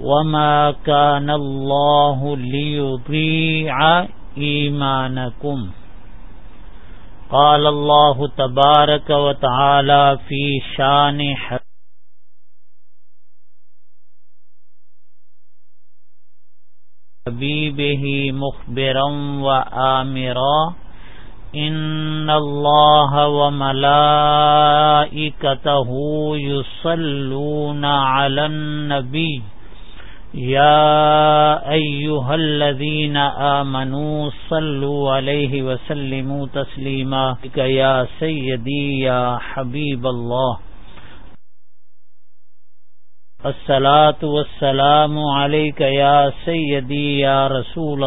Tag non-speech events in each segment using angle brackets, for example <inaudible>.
وما كان الله الله ليضيع إيمانكم قال تبارك وتعالى في شان حبيبه مخبرا وآمرا عامر الله وملائكته يصلون على النبي يا يا يا يا يا يا يا أيها الذين آمنوا صلوا عليه وسلموا تسليما سيدي سيدي سيدي حبيب الله الله الله الصلاة والسلام عليك رسول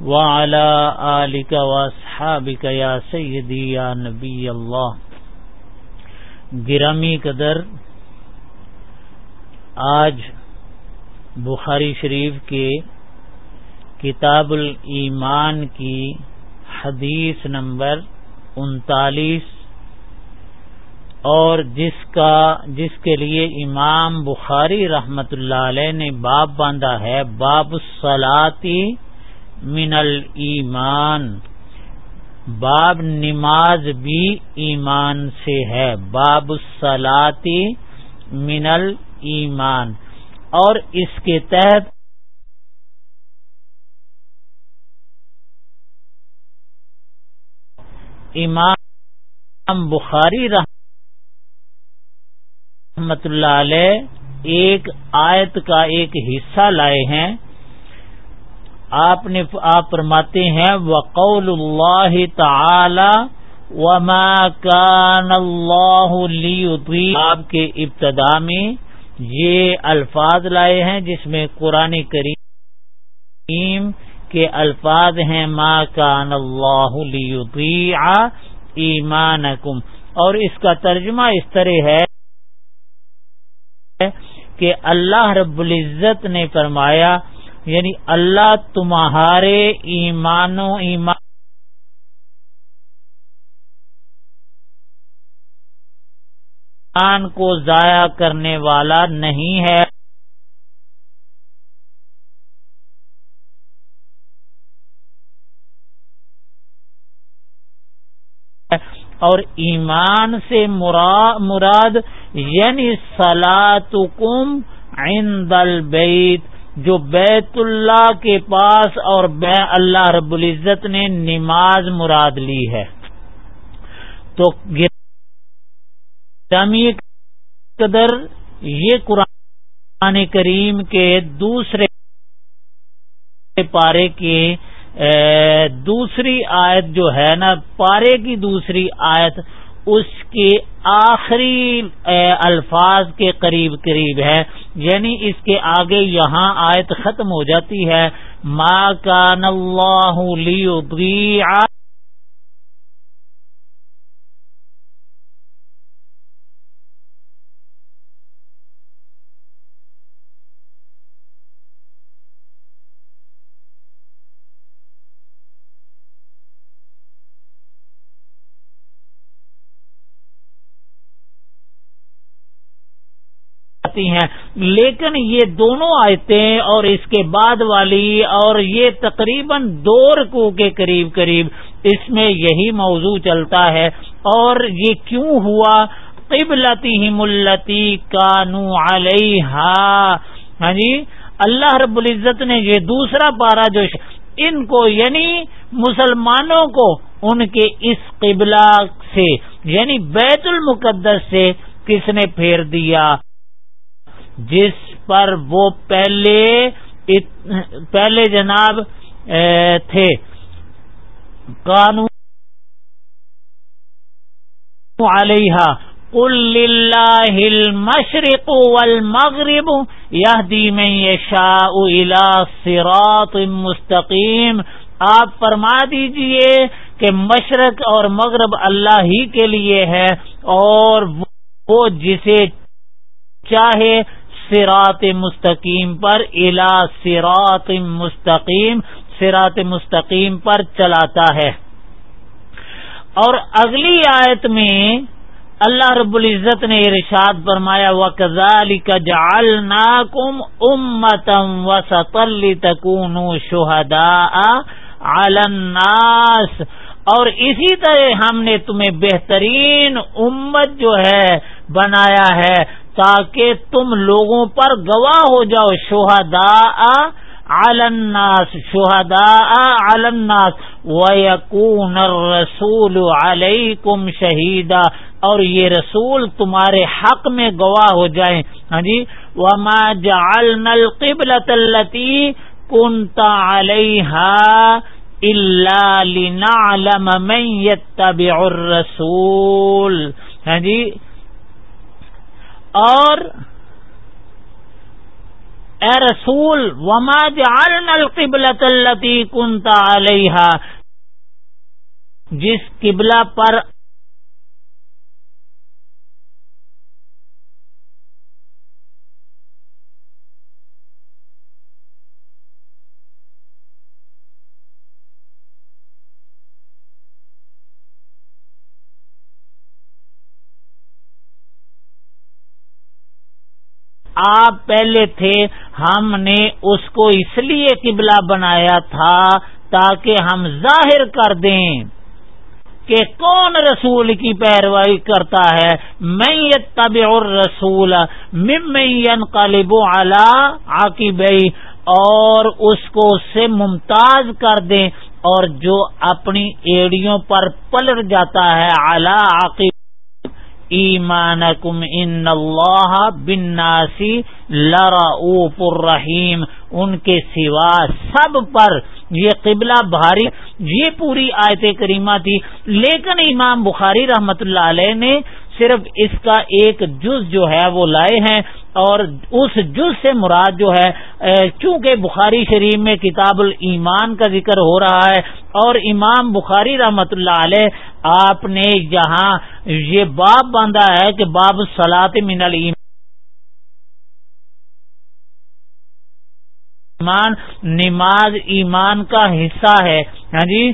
وعلى آلك نبي گرامی قدر آج بخاری شریف کے کتاب الایمان کی حدیث نمبر انتالیس اور جس کا جس کے لیے امام بخاری رحمت اللہ علیہ نے باب باندھا ہے باب سلاتی من المان باب نماز بھی ایمان سے ہے باب سلاتی من ایمان اور اس کے تحت امام بخاری رحمت اللہ علیہ ایک آیت کا ایک حصہ لائے ہیں آپ نے آپ فرماتے ہیں وقول اللہ تعالی وما كان اللہ آپ کے ابتدا میں یہ الفاظ لائے ہیں جس میں قرآن کریم کے الفاظ ہیں ما کان اللہ لیطیع ایمانکم اور اس کا ترجمہ اس طرح ہے کہ اللہ رب العزت نے فرمایا یعنی اللہ تمہارے ایمان کو ضائع کرنے والا نہیں ہے اور ایمان سے مراد یعنی سلاۃم عند البیت جو بیت اللہ کے پاس اور بے اللہ رب العزت نے نماز مراد لی ہے تو جامع قدر یہ قرآن کریم کے دوسرے پارے کی دوسری آیت جو ہے نا پارے کی دوسری آیت اس کے آخری الفاظ کے قریب قریب ہے یعنی اس کے آگے یہاں آیت ختم ہو جاتی ہے ماں کا لیو ہیں لیکن یہ دونوں آیتیں اور اس کے بعد والی اور یہ تقریباً دو رکو کے قریب قریب اس میں یہی موضوع چلتا ہے اور یہ کیوں ہوا قبلتی ملتی کانو علیہ ہاں جی اللہ رب العزت نے یہ دوسرا پارا جو ان کو یعنی مسلمانوں کو ان کے اس قبلہ سے یعنی بیت المقدس سے کس نے پھیر دیا جس پر وہ پہلے پہلے جناب تھے قانون علیہ المشرق والمغرب یا دی میں شاہ سرات مستقیم آپ فرما دیجئے کہ مشرق اور مغرب اللہ ہی کے لیے ہے اور وہ جسے چاہے سرات مستقیم پر الا سرات مستقیم سرات مستقیم پر چلاتا ہے اور اگلی آیت میں اللہ رب العزت نے ارشاد فرمایا و کا جال ناکم امتم و سطلی تکون شہدا الناس اور اسی طرح ہم نے تمہیں بہترین امت جو ہے بنایا ہے تاکہ تم لوگوں پر گواہ ہو جاؤ شہدا الناس شہدا الناس و یقون رسول علیہ کم شہیدا اور یہ رسول تمہارے حق میں گواہ ہو جائیں ہاں جی وما جعلنا قبل تلتی کنتا علیہ اللہ لینا علم رسول ہاں جی اور اے رسول وما جعلنا القبلۃ التي كنت عليها جس قبلہ پر آپ پہلے تھے ہم نے اس کو اس لیے قبلہ بنایا تھا تاکہ ہم ظاہر کر دیں کہ کون رسول کی پیروائی کرتا ہے میت طبی رسول ممین قالب و اعلیٰ اور اس کو اس سے ممتاز کر دیں اور جو اپنی ایڑیوں پر پلٹ جاتا ہے اعلی عاقب ایمان کم ان اللہ بن لرا لرعوف رحیم ان کے سوا سب پر یہ قبلہ بھاری یہ پوری آیت کریمہ تھی لیکن امام بخاری رحمت اللہ علیہ نے صرف اس کا ایک جز جو ہے وہ لائے ہیں اور اس جز سے مراد جو ہے چونکہ بخاری شریف میں کتاب الایمان کا ذکر ہو رہا ہے اور امام بخاری رحمت اللہ علیہ آپ نے یہاں یہ باب باندھا ہے کہ باب سلاط من المان ایمان نماز ایمان کا حصہ ہے ہاں جی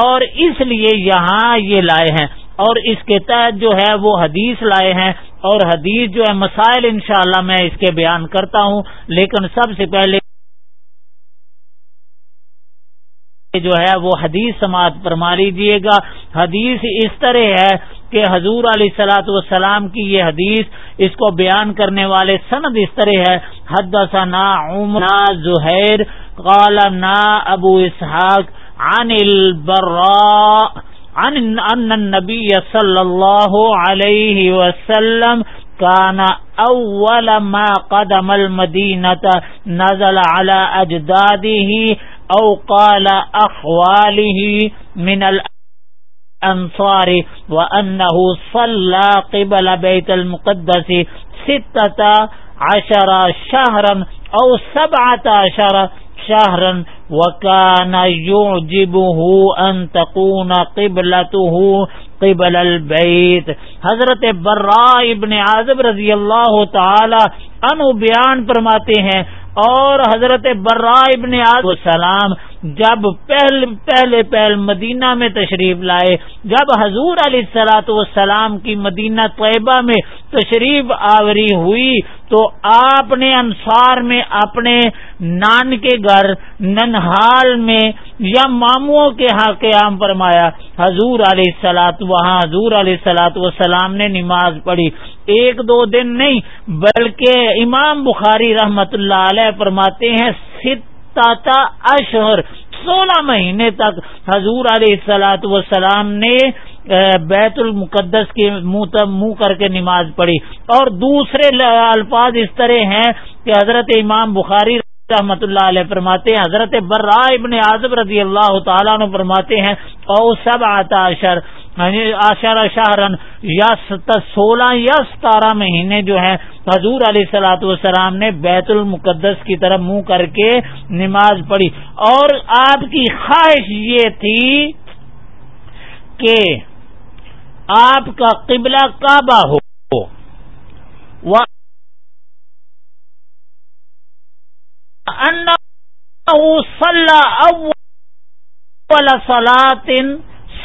اور اس لیے یہاں یہ لائے ہیں اور اس کے تحت جو ہے وہ حدیث لائے ہیں اور حدیث جو ہے مسائل انشاءاللہ میں اس کے بیان کرتا ہوں لیکن سب سے پہلے جو ہے وہ حدیث سماعت پر لیجیے گا حدیث اس طرح ہے کہ حضور علیہ سلاۃ والسلام کی یہ حدیث اس کو بیان کرنے والے سند اس طرح ہے حد ثنا عمر زہیر قالنا نا ابو اسحاق عن البراء ان ان النبي صلى الله عليه وسلم كان اول ما قدم المدينه نزل على اجداده او قال اخواله من الانصار وانه صلى قبل بيت المقدس سته عشر شهرا او سبعه عشر شهرا وكان يعجبه یو جب ہوں قبل البيت حضرت برا ابن اعظم رضی اللہ تعالی انو بیان فرماتے ہیں اور حضرت برا ابن عظم سلام جب پہل پہلے پہل مدینہ میں تشریف لائے جب حضور علیہ السلاۃ والسلام کی مدینہ طیبہ میں تشریف آوری ہوئی تو آپ نے انصار میں اپنے نان کے گھر ننہال میں یا ماموں کے ہاں قیام فرمایا حضور علیہ السلاط وہاں حضور علیہ سلاۃ والسلام نے نماز پڑھی ایک دو دن نہیں بلکہ امام بخاری رحمت اللہ علیہ فرماتے ہیں ست اشہر سولہ مہینے تک حضور علیہ السلاۃ وسلام نے بیت المقدس کے منہ منہ کر کے نماز پڑھی اور دوسرے الفاظ اس طرح ہیں کہ حضرت امام بخاری رحمت اللہ علیہ فرماتے ہیں حضرت برائے ابن اعظم رضی اللہ تعالیٰ نے فرماتے ہیں اور سب آتا اشر یعنی آشار شاہرن یا سولہ یا ستارہ مہینے جو ہے حضور علیہ سلاۃ والسلام نے بیت المقدس کی طرف منہ کر کے نماز پڑھی اور آپ کی خواہش یہ تھی کہ آپ کا قبلہ کعبہ ہو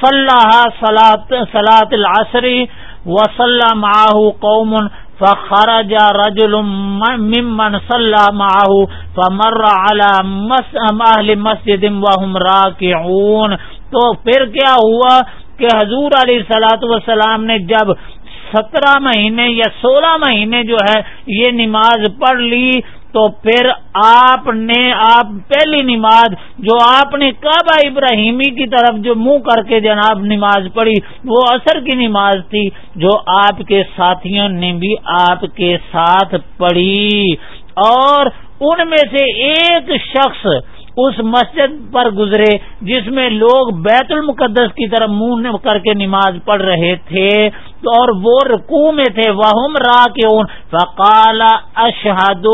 صلاح العصری سلاۃسلاصری آہ رجل ممن سلام آہ فمر مسجد وهم کے تو پھر کیا ہوا کہ حضور علی وسلام نے جب سترہ مہینے یا سولہ مہینے جو ہے یہ نماز پڑھ لی تو پھر آپ نے آپ پہلی نماز جو آپ نے کعبہ ابراہیمی کی طرف جو منہ کر کے جناب نماز پڑھی وہ اثر کی نماز تھی جو آپ کے ساتھیوں نے بھی آپ کے ساتھ پڑھی اور ان میں سے ایک شخص اس مسجد پر گزرے جس میں لوگ بیت المقدس کی طرف منہ کر کے نماز پڑھ رہے تھے اور وہ رکو میں تھے فقال اشہد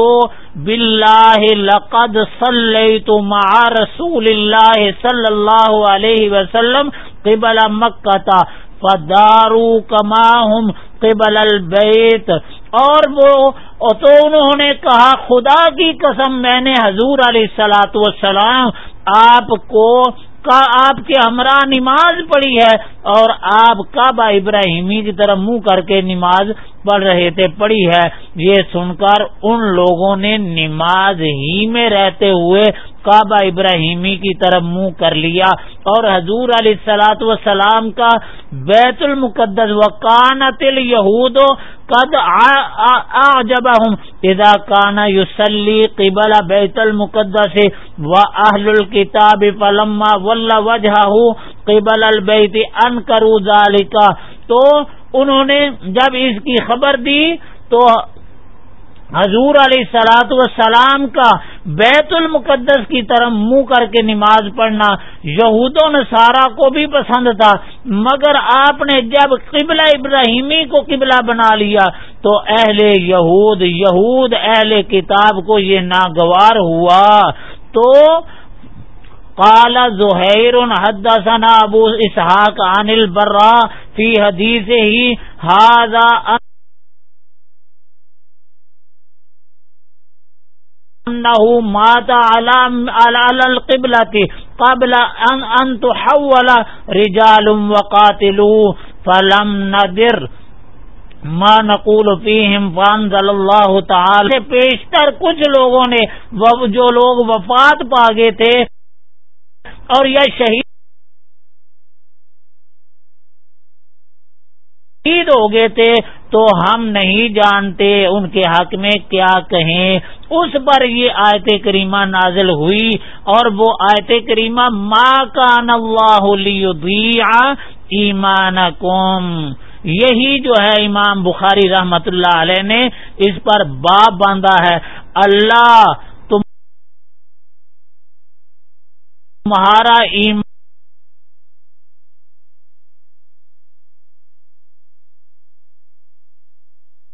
باللہ لقد صلیت مع رسول اللہ صلی اللہ علیہ وسلم قبل مکتا فدارو کما قبل البیت اور وہ تو انہوں نے کہا خدا کی قسم میں نے حضور علیہ السلاۃ وسلام آپ کو کا آپ کے ہمراہ نماز پڑھی ہے اور آپ کعبہ ابراہیمی کی طرح منہ کر کے نماز پڑھ رہے تھے پڑھی ہے یہ سن کر ان لوگوں نے نماز ہی میں رہتے ہوئے کعبہ ابراہیمی کی طرف منہ کر لیا اور حضور علیہ السلاۃ وسلام کا بیت المقدس قد قبل بیت المقدس و اہل الکتاب الما وجہ قبل ان کرو ذالکا تو انہوں نے جب اس کی خبر دی تو حضور علیہ وسلام کا بیت المقدس کی طرف منہ کر کے نماز پڑھنا یہود و سارا کو بھی پسند تھا مگر آپ نے جب قبلہ ابراہیمی کو قبلہ بنا لیا تو اہل یہود یہود اہل کتاب کو یہ ناگوار ہوا تو قال حد ثنا ابو اسحاق عن انل فی حدیث ہی ہاد انه مات على على, القبلة قبل ان ان تحول رجال وقاتلوا فلم ندر ما نقول فيهم فانزل الله تعالى پیشتر کچھ لوگوں نے جو لوگ وفات پا گئے تھے اور یہ شہید ہو گئے تھے تو ہم نہیں جانتے ان کے حق میں کیا کہیں اس پر یہ آیت کریمہ نازل ہوئی اور وہ آیت کریمہ ماں کا اللہ ایمان قوم یہی جو ہے امام بخاری رحمت اللہ علیہ نے اس پر باب باندھا ہے اللہ تمہارا ایمان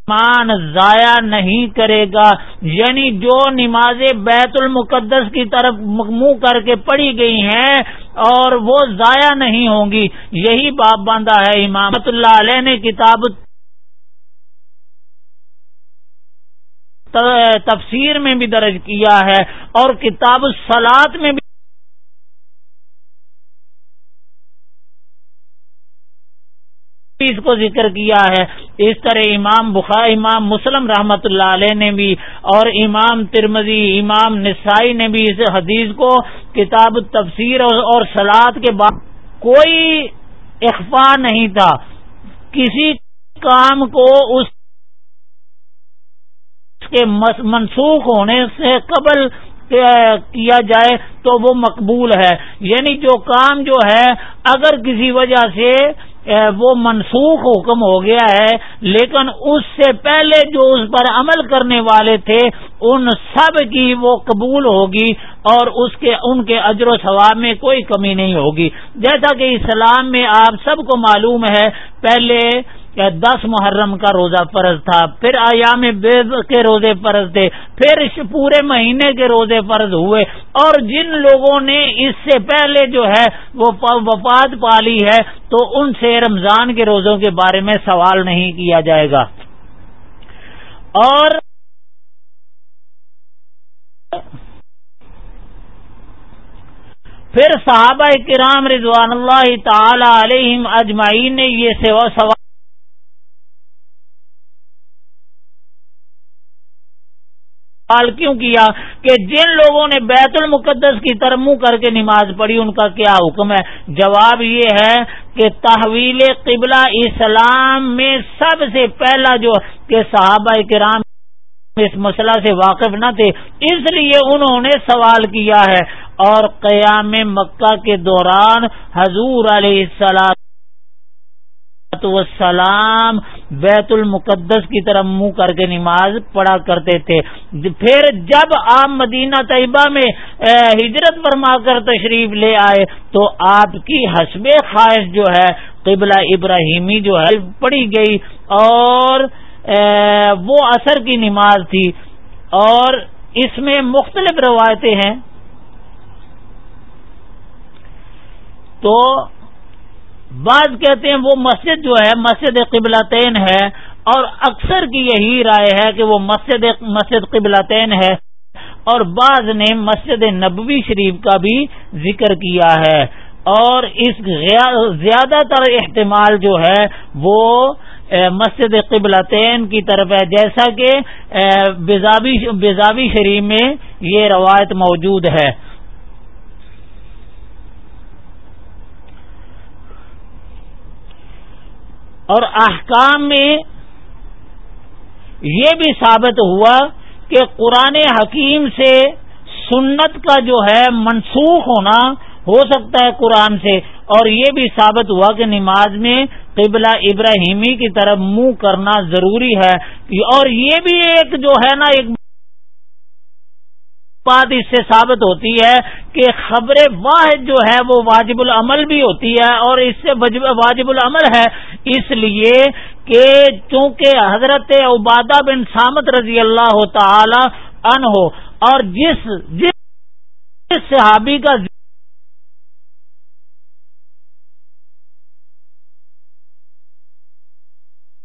ایمان ضائع نہیں کرے گا یعنی جو نمازیں بیت المقدس کی طرف منہ کر کے پڑھی گئی ہیں اور وہ ضائع نہیں ہوں گی یہی باپ باندھا ہے امام اللہ علیہ نے کتاب تفسیر میں بھی درج کیا ہے اور کتاب سلاد میں بھی اس کو ذکر کیا ہے اس طرح امام بخار امام مسلم رحمت اللہ علیہ نے بھی اور امام ترمزی امام نسائی نے بھی اس حدیث کو کتاب تفسیر اور سلاد کے بعد کوئی اخفا نہیں تھا کسی کام کو اس کے منسوخ ہونے سے قبل کیا جائے تو وہ مقبول ہے یعنی جو کام جو ہے اگر کسی وجہ سے وہ منسوخ حکم ہو گیا ہے لیکن اس سے پہلے جو اس پر عمل کرنے والے تھے ان سب کی وہ قبول ہوگی اور اس کے ان کے اجر و ثواب میں کوئی کمی نہیں ہوگی جیسا کہ اسلام میں آپ سب کو معلوم ہے پہلے دس محرم کا روزہ فرض تھا پھر عیام بیز کے روزے فرض تھے پھر پورے مہینے کے روزے فرض ہوئے اور جن لوگوں نے اس سے پہلے جو ہے وہ وفات پالی ہے تو ان سے رمضان کے روزوں کے بارے میں سوال نہیں کیا جائے گا اور پھر صحابہ کرام رضوان اللہ تعالی علیہم اجمعین نے یہ سوا سوال سوال کیوں کیا کہ جن لوگوں نے بیت المقدس کی طرف منہ کر کے نماز پڑھی ان کا کیا حکم ہے جواب یہ ہے کہ تحویل قبلہ اسلام میں سب سے پہلا جو کہ صحابہ کرام اس مسئلہ سے واقف نہ تھے اس لیے انہوں نے سوال کیا ہے اور قیام مکہ کے دوران حضور علیہ السلام والسلام بیت المقدس کی طرف منہ کر کے نماز پڑھا کرتے تھے پھر جب آپ مدینہ طیبہ میں ہجرت فرما کر تشریف لے آئے تو آپ کی حسب خواہش جو ہے قبلہ ابراہیمی جو ہے پڑھی گئی اور وہ اثر کی نماز تھی اور اس میں مختلف روایتیں ہیں تو بعض کہتے ہیں وہ مسجد جو ہے مسجد قبلتین ہے اور اکثر کی یہی رائے ہے کہ وہ مسجد مسجد قبلتین ہے اور بعض نے مسجد نبوی شریف کا بھی ذکر کیا ہے اور اس زیادہ تر احتمال جو ہے وہ مسجد قبلتین کی طرف ہے جیسا کہ بیزابی شریف میں یہ روایت موجود ہے اور احکام میں یہ بھی ثابت ہوا کہ قرآن حکیم سے سنت کا جو ہے منسوخ ہونا ہو سکتا ہے قرآن سے اور یہ بھی ثابت ہوا کہ نماز میں قبلہ ابراہیمی کی طرف منہ کرنا ضروری ہے اور یہ بھی ایک جو ہے نا ایک بات اس سے ثابت ہوتی ہے کہ خبر واحد جو ہے وہ واجب العمل بھی ہوتی ہے اور اس سے واجب العمل ہے اس لیے کہ چونکہ حضرت عبادہ بن سامت رضی اللہ تعالی ان ہو اور جس جس صحابی کا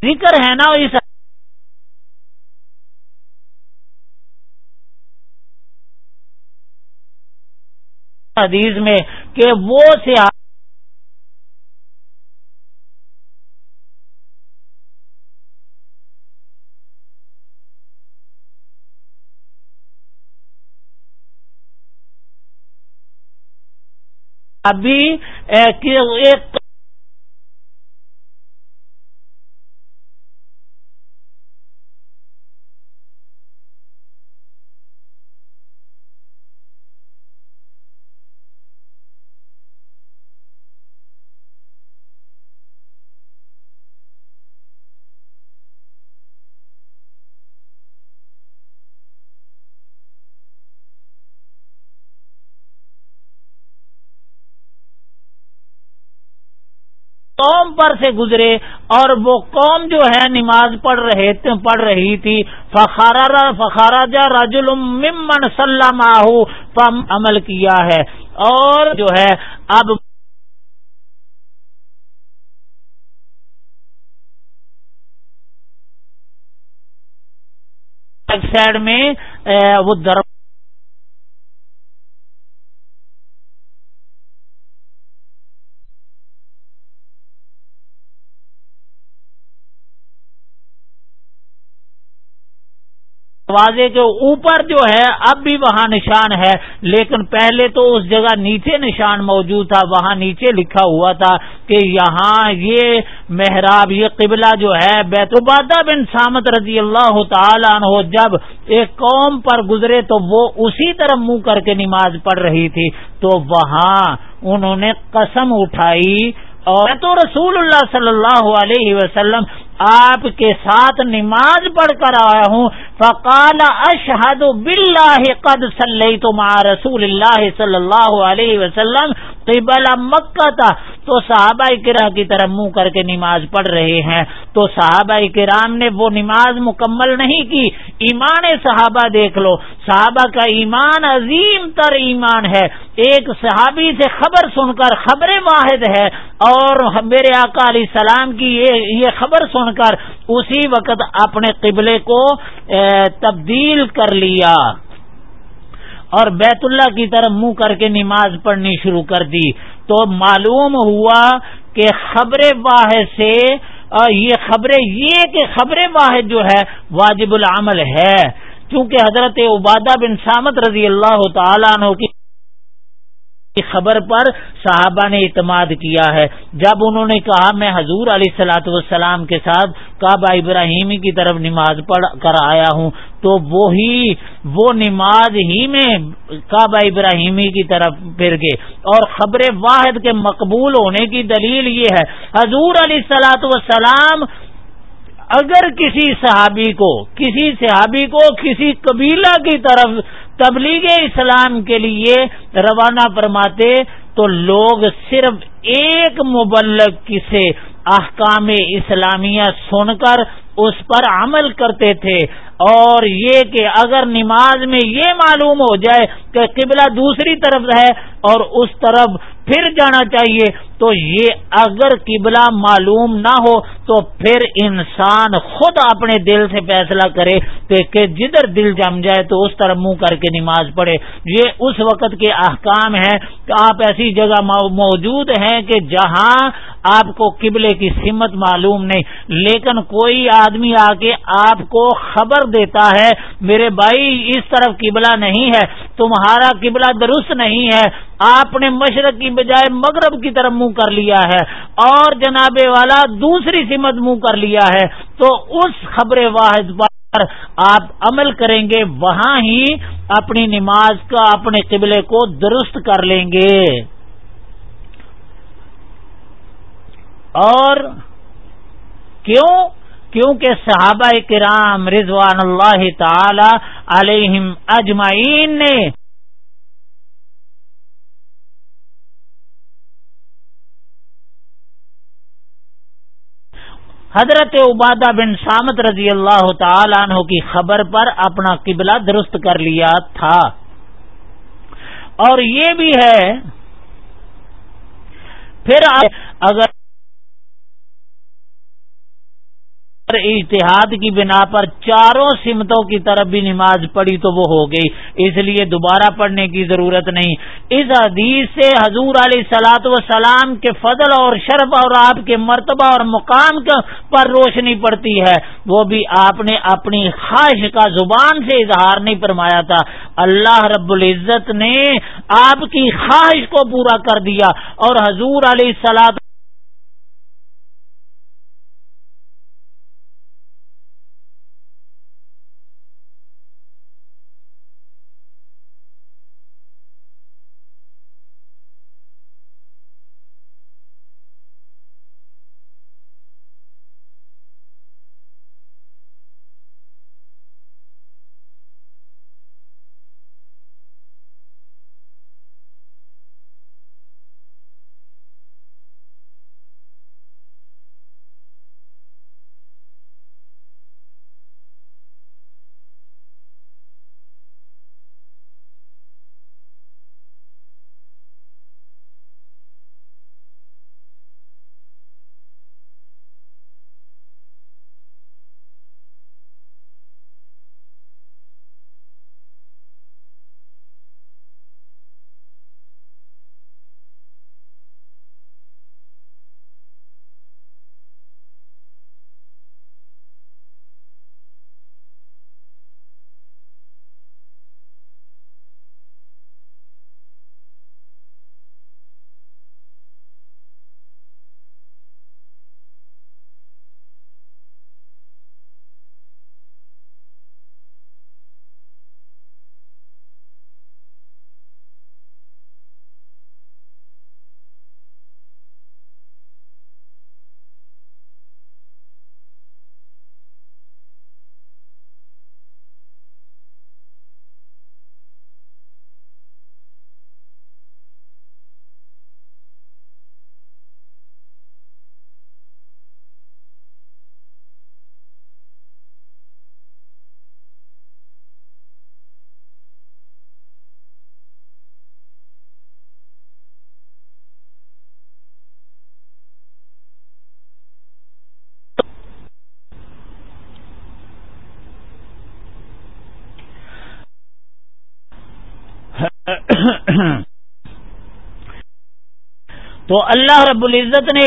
ذکر ہے نا اس حدیث میں کہ وہ سے ابھی ایک قوم پر سے گزرے اور وہ قوم جو ہے نماز پڑھ رہے پڑھ رہی تھی فخارا آہ عمل کیا ہے اور جو ہے اب سائڈ میں وہ در دروازے کے اوپر جو ہے اب بھی وہاں نشان ہے لیکن پہلے تو اس جگہ نیچے نشان موجود تھا وہاں نیچے لکھا ہوا تھا کہ یہاں یہ محراب یہ قبلہ جو ہے بیت بن سامت رضی اللہ تعالیٰ جب ایک قوم پر گزرے تو وہ اسی طرح منہ کر کے نماز پڑھ رہی تھی تو وہاں انہوں نے قسم اٹھائی اور تو رسول اللہ صلی اللہ علیہ وسلم آپ کے ساتھ نماز پڑھ کر آیا ہوں فقال اشہد باللہ قد مع رسول اللہ صلی اللہ علیہ وسلم قبل مکہ تھا تو صحابہ کرام کی منہ کر کے نماز پڑھ رہے ہیں تو صحابہ کرام نے وہ نماز مکمل نہیں کی ایمان صحابہ دیکھ لو صحابہ کا ایمان عظیم تر ایمان ہے ایک صحابی سے خبر سن کر خبر واحد ہے اور میرے علیہ السلام کی یہ خبر سن کر اسی وقت اپنے قبلے کو تبدیل کر لیا اور بیت اللہ کی طرف منہ کر کے نماز پڑھنی شروع کر دی تو معلوم ہوا کہ خبر واحد سے یہ خبریں یہ کہ خبر واحد جو ہے واجب العمل ہے چونکہ حضرت عبادہ بن سامت رضی اللہ تعالیٰ عنہ کی خبر پر صحابہ نے اعتماد کیا ہے جب انہوں نے کہا میں حضور علیہ سلاط والسلام کے ساتھ کعبہ ابراہیمی کی طرف نماز پڑھ کر آیا ہوں تو وہی وہ نماز ہی میں کعبہ ابراہیمی کی طرف پھر گئے اور خبر واحد کے مقبول ہونے کی دلیل یہ ہے حضور علیہ سلاۃ وسلام اگر کسی صحابی کو کسی صحابی کو کسی قبیلہ کی طرف تبلیغ اسلام کے لیے روانہ فرماتے تو لوگ صرف ایک مبلک کی سے احکام اسلامیہ سن کر اس پر عمل کرتے تھے اور یہ کہ اگر نماز میں یہ معلوم ہو جائے کہ قبلہ دوسری طرف ہے اور اس طرف پھر جانا چاہیے تو یہ اگر قبلہ معلوم نہ ہو تو پھر انسان خود اپنے دل سے فیصلہ کرے کہ جدھر دل جم جائے تو اس طرح منہ کر کے نماز پڑھے یہ اس وقت کے احکام ہیں کہ آپ ایسی جگہ موجود ہیں کہ جہاں آپ کو قبلے کی سمت معلوم نہیں لیکن کوئی آدمی آ کے آپ کو خبر دیتا ہے میرے بھائی اس طرف قبلہ نہیں ہے تمہارا قبلہ درست نہیں ہے آپ نے مشرق کی بجائے مغرب کی طرف منہ کر لیا ہے اور جناب والا دوسری سمت منہ کر لیا ہے تو اس خبر واحد پر آپ عمل کریں گے وہاں ہی اپنی نماز کا اپنے قبلے کو درست کر لیں گے اور کیوں کیونکہ صحابہ کرام رضوان اللہ تعالی علیہم اجمعین نے حضرت عبادہ بن سامت رضی اللہ تعالی عنہ کی خبر پر اپنا قبلہ درست کر لیا تھا اور یہ بھی ہے پھر اگر اتحاد کی بنا پر چاروں سمتوں کی طرف بھی نماز پڑی تو وہ ہو گئی اس لیے دوبارہ پڑھنے کی ضرورت نہیں اس حدیث سے حضور علیہ سلاد و سلام کے فضل اور شرف اور آپ کے مرتبہ اور مقام پر روشنی پڑتی ہے وہ بھی آپ نے اپنی خواہش کا زبان سے اظہار نہیں فرمایا تھا اللہ رب العزت نے آپ کی خواہش کو پورا کر دیا اور حضور علیہ سلاد تو اللہ رب العزت نے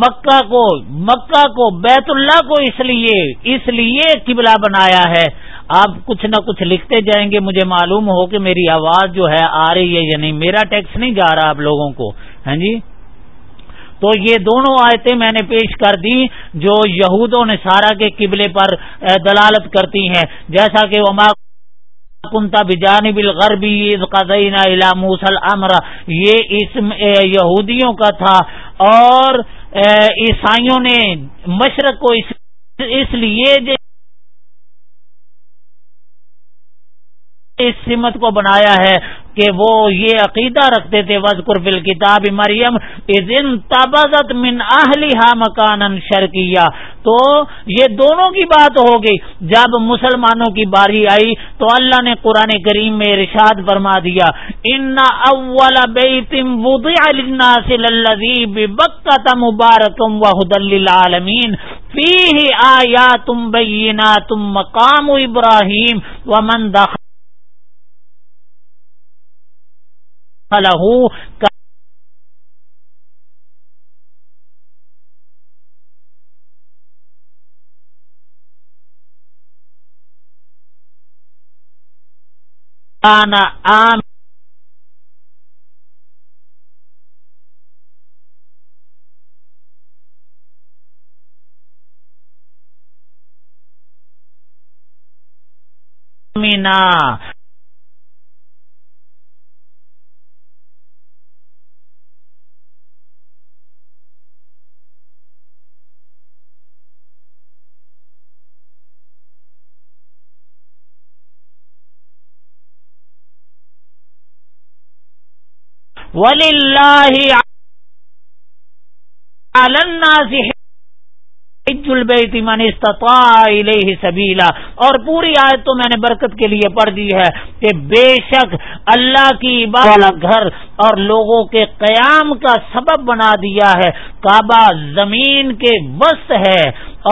مکہ کو مکہ کو بیت اللہ کو اس لیے اس لیے قبلہ بنایا ہے آپ کچھ نہ کچھ لکھتے جائیں گے مجھے معلوم ہو کہ میری آواز جو ہے آ رہی ہے یا یعنی نہیں میرا ٹیکس نہیں جا رہا آپ لوگوں کو ہاں جی تو یہ دونوں آیتیں میں نے پیش کر دی جو یہود و نصارہ کے قبلے پر دلالت کرتی ہیں جیسا کہ کنتا بجان قضینا الى قدئین الامر یہ اسم یہودیوں کا تھا اور عیسائیوں نے مشرق کو اس لیے اس سمت کو بنایا ہے کہ وہ یہ عقیدہ رکھتے تھے وز قرفل کتاب مریم ازن تبزت من اہلی ہا مکان شرکیہ تو یہ دونوں کی بات ہو گئی جب مسلمانوں کی باری آئی تو اللہ نے قرآن کریم میں ارشاد فرما دیا ان اول بیتم وزی بک تم مبارکم و حدلعالمین فی آیا تم بینا تم مقام ابراہیم و من لو مینا ولی اللہ استطاع الیہ سبیلا اور پوری آیت تو میں نے برکت کے لیے پڑھ دی ہے کہ بے شک اللہ کی عبادت گھر اور لوگوں کے قیام کا سبب بنا دیا ہے کعبہ زمین کے وسط ہے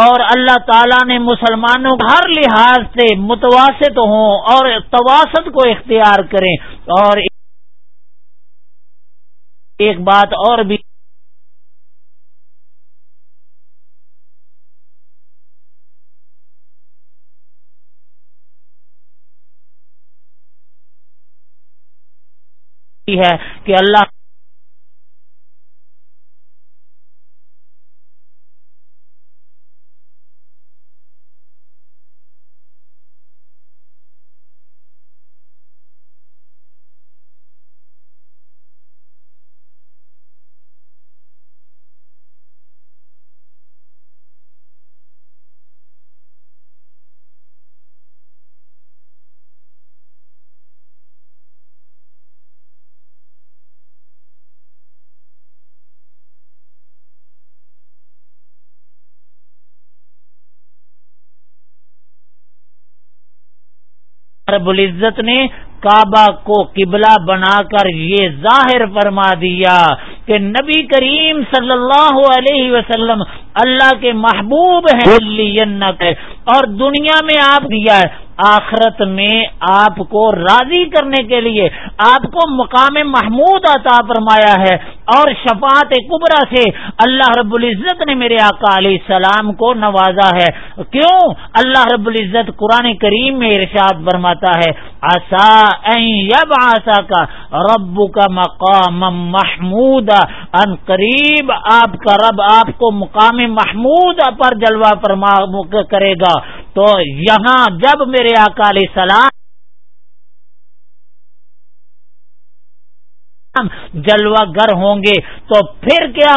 اور اللہ تعالیٰ نے مسلمانوں ہر لحاظ سے متوسط ہوں اور تواسط کو اختیار کریں اور ایک بات اور بھی ہے کہ اللہ رب العزت نے کعبہ کو قبلہ بنا کر یہ ظاہر فرما دیا کہ نبی کریم صلی اللہ علیہ وسلم اللہ کے محبوب ہیں اور دنیا میں آپ دیا ہے آخرت میں آپ کو راضی کرنے کے لیے آپ کو مقام محمود عطا فرمایا ہے اور شفاعت کبرا سے اللہ رب العزت نے میرے آقا علیہ السلام کو نوازا ہے کیوں اللہ رب العزت قرآن کریم میں ارشاد برماتا ہے آسا کا رب کا مقام محمود ان قریب آپ کا رب آپ کو مقام محمود پر جلوہ پر کرے گا تو یہاں جب میرے آقا علیہ السلام جلوہ گر ہوں گے تو پھر کیا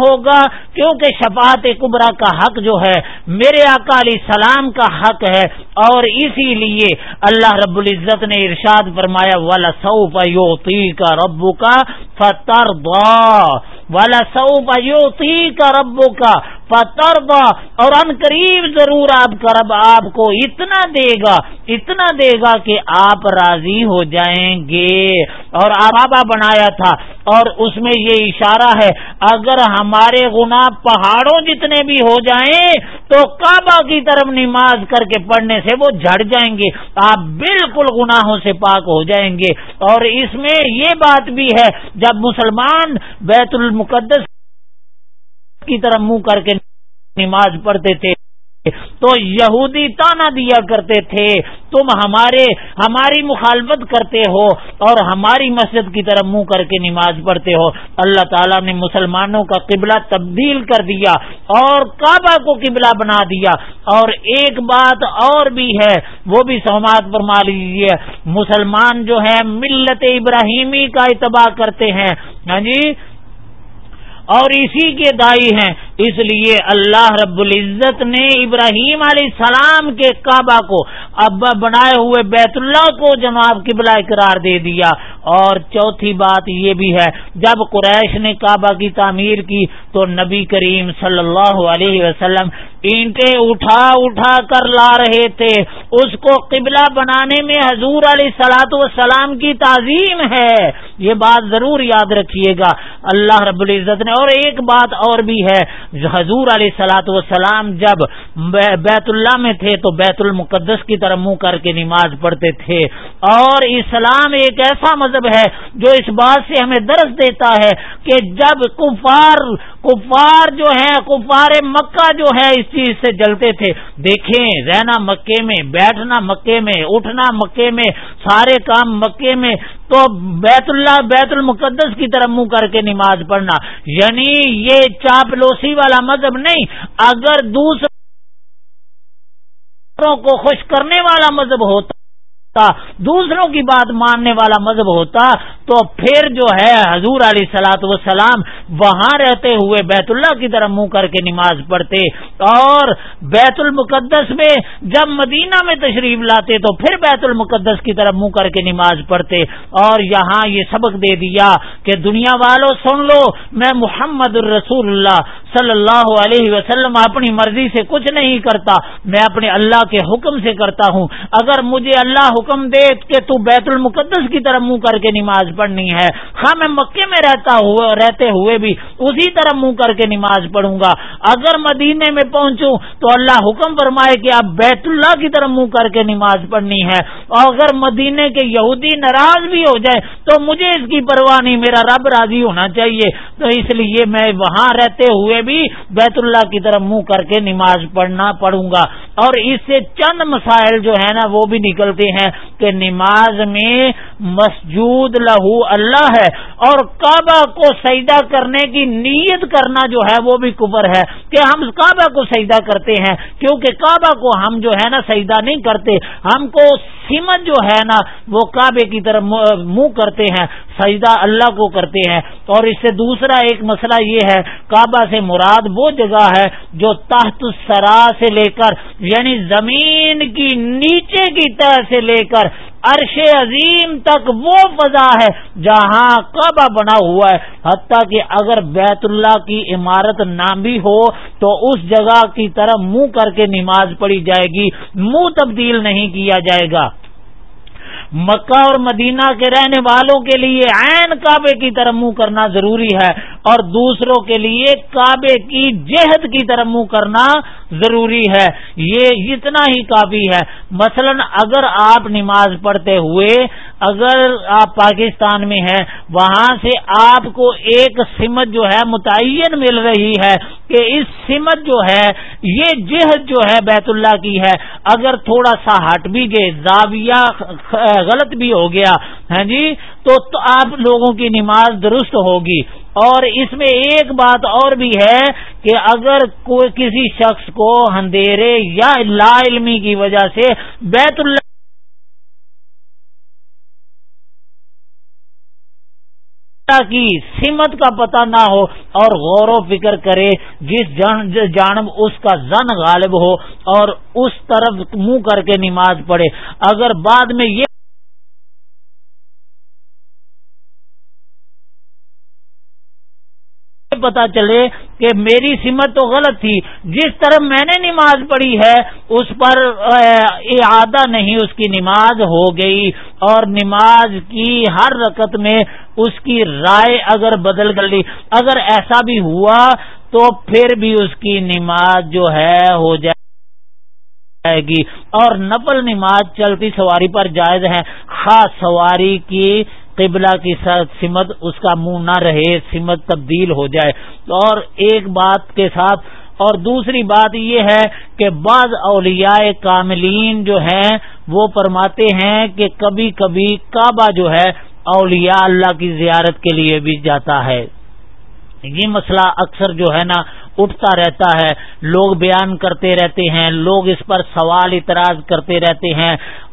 ہوگا کیونکہ شفاعت کبرا کا حق جو ہے میرے آقا علیہ سلام کا حق ہے اور اسی لیے اللہ رب العزت نے ارشاد فرمایا والا سو پیوتی کا ربو کا فتر والا سو پیوتی کا ربو کا پترگا اور ان قریب ضرور آپ کرب آپ کو اتنا دے گا اتنا دے گا کہ آپ راضی ہو جائیں گے اور آبابا بنایا تھا اور اس میں یہ اشارہ ہے اگر ہمارے گنا پہاڑوں جتنے بھی ہو جائیں تو کعبہ کی طرف نماز کر کے پڑھنے سے وہ جھڑ جائیں گے آپ بالکل گناہوں سے پاک ہو جائیں گے اور اس میں یہ بات بھی ہے جب مسلمان بیت المقدس کی طرف منہ کر کے نماز پڑھتے تھے تو یہودی تانا دیا کرتے تھے تم ہمارے ہماری مخالفت کرتے ہو اور ہماری مسجد کی طرف منہ کر کے نماز پڑھتے ہو اللہ تعالیٰ نے مسلمانوں کا قبلہ تبدیل کر دیا اور کعبہ کو قبلہ بنا دیا اور ایک بات اور بھی ہے وہ بھی سہماد پر مار لیجیے مسلمان جو ہے ملت ابراہیمی کا اتباع کرتے ہیں ہاں جی اور اسی کے دائی ہیں اس لیے اللہ رب العزت نے ابراہیم علیہ السلام کے کعبہ کو ابا بنائے ہوئے بیت اللہ کو جناب قبلہ اقرار دے دیا اور چوتھی بات یہ بھی ہے جب قریش نے کعبہ کی تعمیر کی تو نبی کریم صلی اللہ علیہ وسلم اینٹیں اٹھا اٹھا کر لا رہے تھے اس کو قبلہ بنانے میں حضور علیہ وسلام کی تعظیم ہے یہ بات ضرور یاد رکھیے گا اللہ رب العزت نے اور ایک بات اور بھی ہے حضور علیہ سلاۃ وسلام جب بیت اللہ میں تھے تو بیت المقدس کی طرح منہ کر کے نماز پڑھتے تھے اور اسلام ایک ایسا مذہب ہے جو اس بات سے ہمیں درس دیتا ہے کہ جب کفار کفار جو ہے کفار مکہ جو ہے اس چیز سے جلتے تھے دیکھیں رہنا مکے میں بیٹھنا مکے میں اٹھنا مکے میں سارے کام مکے میں تو بیت اللہ بیت المقدس کی طرف منہ کر کے نماز پڑھنا یعنی یہ چاپلوسی والا مذہب نہیں اگر دوسروں کو خوش کرنے والا مذہب ہوتا دوسروں کی بات ماننے والا مذہب ہوتا تو پھر جو ہے حضور علیہ سلاۃ سلام وہاں رہتے ہوئے بیت اللہ کی طرف منہ کر کے نماز پڑھتے اور بیت المقدس میں جب مدینہ میں تشریف لاتے تو پھر بیت المقدس کی طرف منہ کر کے نماز پڑھتے اور یہاں یہ سبق دے دیا کہ دنیا والوں سن لو میں محمد الرسول اللہ صلی اللہ علیہ وسلم اپنی مرضی سے کچھ نہیں کرتا میں اپنے اللہ کے حکم سے کرتا ہوں اگر مجھے اللہ حکم دے کہ تو بیت المقدس کی طرف منہ کر کے نماز پڑھنی ہے ہاں میں مکے میں رہتا رہتے ہوئے بھی اسی طرح منہ کر کے نماز پڑھوں گا اگر مدینے میں پہنچوں تو اللہ حکم فرمائے کہ آپ بیت اللہ کی طرف منہ کر کے نماز پڑھنی ہے اور اگر مدینے کے یہودی ناراض بھی ہو جائے تو مجھے اس کی پرواہ نہیں میرا رب راضی ہونا چاہیے تو اس لیے میں وہاں رہتے ہوئے بھی بیت اللہ کی طرف منہ کر کے نماز پڑھنا پڑوں گا اور اس سے چند مسائل جو ہے نا وہ بھی نکلتے ہیں کہ نماز میں مسجود لہو اللہ ہے اور کعبہ کو سجدہ کرنے کی نیت کرنا جو ہے وہ بھی کبر ہے کہ ہم کعبہ کو سجدہ کرتے ہیں کیونکہ کعبہ کو ہم جو ہے نا سجدہ نہیں کرتے ہم کو سمت جو ہے نا وہ کعبے کی طرف منہ کرتے ہیں سجدہ اللہ کو کرتے ہیں اور اس سے دوسرا ایک مسئلہ یہ ہے کعبہ سے مراد وہ جگہ ہے جو تحت سرا سے لے کر یعنی زمین کی نیچے کی طرح سے لے کر عرش عظیم تک وہ فضا ہے جہاں کعبہ بنا ہوا ہے حتیٰ کہ اگر بیت اللہ کی عمارت نہ بھی ہو تو اس جگہ کی طرف منہ کر کے نماز پڑی جائے گی منہ تبدیل نہیں کیا جائے گا مکہ اور مدینہ کے رہنے والوں کے لیے عین کعبے کی طرف منہ کرنا ضروری ہے اور دوسروں کے لیے کعبے کی جہد کی طرف منہ کرنا ضروری ہے یہ اتنا ہی کافی ہے مثلا اگر آپ نماز پڑھتے ہوئے اگر آپ پاکستان میں ہیں وہاں سے آپ کو ایک سمت جو ہے متعین مل رہی ہے کہ اس سمت جو ہے یہ جہد جو ہے بیت اللہ کی ہے اگر تھوڑا سا ہٹ بھی گئے زاویہ غلط بھی ہو گیا ہے ہاں جی تو آپ لوگوں کی نماز درست ہوگی اور اس میں ایک بات اور بھی ہے کہ اگر کوئی کسی شخص کو اندھیرے یا لا علمی کی وجہ سے بیت اللہ کی سمت کا پتہ نہ ہو اور غور و فکر کرے جس جانب اس کا زن غالب ہو اور اس طرف منہ کر کے نماز پڑے اگر بعد میں یہ پتا چلے کہ میری سمت تو غلط تھی جس طرح میں نے نماز پڑھی ہے اس پر اعادہ نہیں اس کی نماز ہو گئی اور نماز کی ہر رکت میں اس کی رائے اگر بدل کر لی اگر ایسا بھی ہوا تو پھر بھی اس کی نماز جو ہے ہو جائے گی اور نفل نماز چلتی سواری پر جائز ہے خاص سواری کی قبلہ کی سمت اس کا منہ نہ رہے سمت تبدیل ہو جائے اور ایک بات کے ساتھ اور دوسری بات یہ ہے کہ بعض اولیاء کاملین جو ہیں وہ فرماتے ہیں کہ کبھی کبھی کعبہ جو ہے اولیاء اللہ کی زیارت کے لیے بھی جاتا ہے یہ مسئلہ اکثر جو ہے نا اٹھتا رہتا ہے لوگ بیان کرتے رہتے ہیں لوگ اس پر سوال اعتراض کرتے رہتے ہیں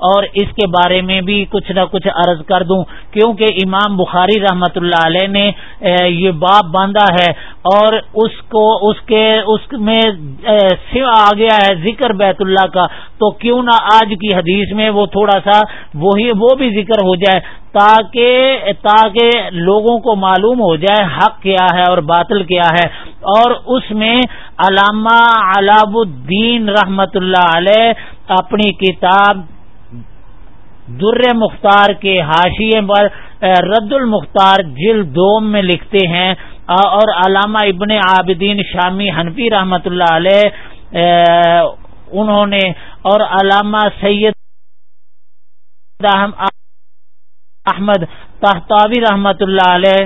اور اس کے بارے میں بھی کچھ نہ کچھ عرض کر دوں کیونکہ امام بخاری رحمت اللہ علیہ نے یہ باب باندھا ہے اور اس کو اس اس کے میں سوا آ گیا ہے ذکر بیت اللہ کا تو کیوں نہ آج کی حدیث میں وہ تھوڑا سا وہی وہ بھی ذکر ہو جائے تاکہ تاکہ لوگوں کو معلوم ہو جائے حق کیا ہے اور باطل کیا ہے اور اس میں علامہ علاب الدین رحمت اللہ علیہ اپنی کتاب در مختار کے حاشیے پر رد المختار جل دوم میں لکھتے ہیں اور علامہ ابن عابدین شامی حنفی رحمت اللہ علیہ انہوں نے اور علامہ سید احمد تحتاوی رحمت اللہ علیہ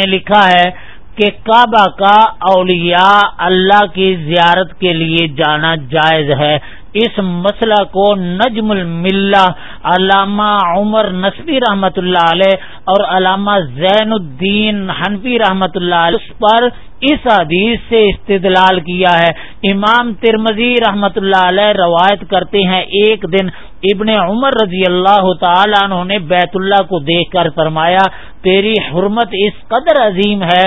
نے لکھا ہے کہ کعبہ کا اولیاء اللہ کی زیارت کے لیے جانا جائز ہے اس مسئلہ کو نجم الملہ علامہ عمر نصفی رحمت اللہ علیہ اور علامہ زین الدین حنفی رحمت اللہ علیہ اس پر اس حدیث سے استدلال کیا ہے امام ترمزی رحمت اللہ علیہ روایت کرتے ہیں ایک دن ابن عمر رضی اللہ تعالیٰ نے بیت اللہ کو دیکھ کر فرمایا تیری حرمت اس قدر عظیم ہے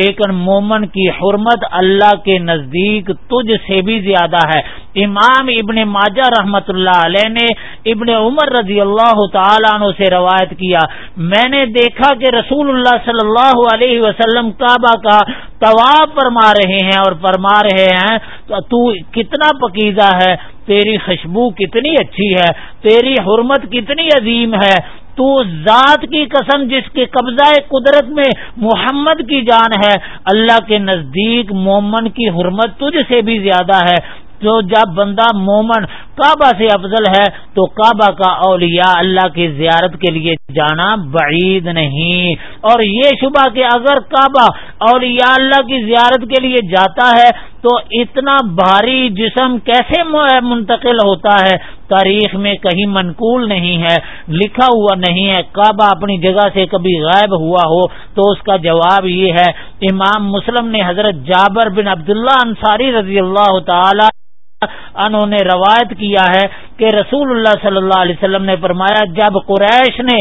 لیکن مومن کی حرمت اللہ کے نزدیک تجھ سے بھی زیادہ ہے امام ابن ماجہ رحمت اللہ علیہ نے ابن عمر رضی اللہ تعالی عنہ سے روایت کیا میں نے دیکھا کہ رسول اللہ صلی اللہ علیہ وسلم کعبہ کا توا فرما رہے ہیں اور فرما رہے ہیں تو, کتنا پکیزہ ہے تیری خوشبو کتنی اچھی ہے تیری حرمت کتنی عظیم ہے تو ذات کی قسم جس کے قبضہ قدرت میں محمد کی جان ہے اللہ کے نزدیک مومن کی حرمت تجھ سے بھی زیادہ ہے تو جب بندہ مومن کعبہ سے افضل ہے تو کعبہ کا اولیاء اللہ کی زیارت کے لیے جانا بعید نہیں اور یہ شبہ کہ اگر کعبہ اور یا اللہ کی زیارت کے لیے جاتا ہے تو اتنا بھاری جسم کیسے منتقل ہوتا ہے تاریخ میں کہیں منقول نہیں ہے لکھا ہوا نہیں ہے کب اپنی جگہ سے کبھی غائب ہوا ہو تو اس کا جواب یہ ہے امام مسلم نے حضرت جابر بن عبداللہ انصاری رضی اللہ تعالی انہوں نے روایت کیا ہے کہ رسول اللہ صلی اللہ علیہ وسلم نے فرمایا جب قریش نے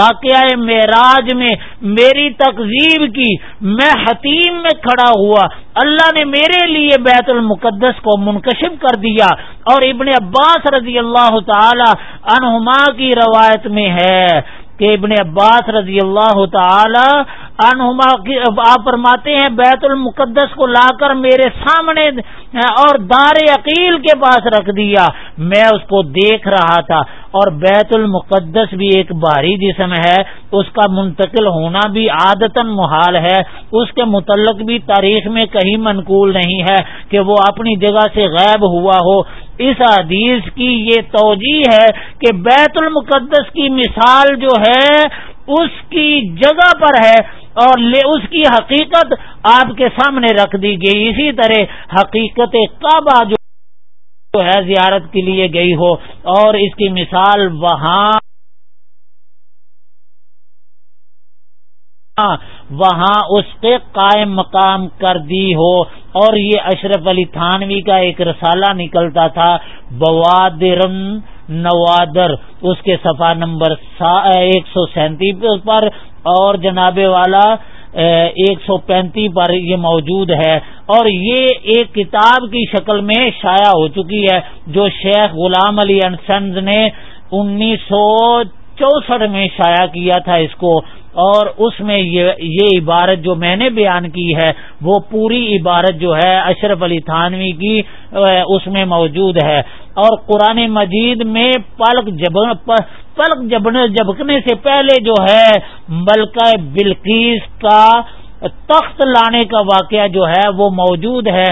واقعہ معراج میں میری تقزیب کی میں حتیم میں کھڑا ہوا اللہ نے میرے لیے بیت المقدس کو منکشف کر دیا اور ابن عباس رضی اللہ تعالی عنہما کی روایت میں ہے کہ ابن عباس رضی اللہ تعالی آپ فرماتے ہیں بیت المقدس کو لا کر میرے سامنے اور دار عقیل کے پاس رکھ دیا میں اس کو دیکھ رہا تھا اور بیت المقدس بھی ایک بھاری جسم ہے اس کا منتقل ہونا بھی عادت محال ہے اس کے متعلق بھی تاریخ میں کہیں منقول نہیں ہے کہ وہ اپنی جگہ سے غائب ہوا ہو اس حدیث کی یہ توجہ ہے کہ بیت المقدس کی مثال جو ہے اس کی جگہ پر ہے اور اس کی حقیقت آپ کے سامنے رکھ دی گئی اسی طرح حقیقت کعبہ جو ہے زیارت کے لیے گئی ہو اور اس کی مثال وہاں وہاں اس پہ قائم مقام کر دی ہو اور یہ اشرف علی تھانوی کا ایک رسالہ نکلتا تھا بوادرن نوادر اس کے صفحہ نمبر ایک سو سینتیس پر اور جناب والا ایک سو پینتی پر یہ موجود ہے اور یہ ایک کتاب کی شکل میں شائع ہو چکی ہے جو شیخ غلام علی انسنز نے انیس سو چونسٹھ میں شائع کیا تھا اس کو اور اس میں یہ عبارت جو میں نے بیان کی ہے وہ پوری عبارت جو ہے اشرف علی تھانوی کی اس میں موجود ہے اور قرآن مجید میں پلک پلک جبکنے سے پہلے جو ہے ملکہ بلقیس کا تخت لانے کا واقعہ جو ہے وہ موجود ہے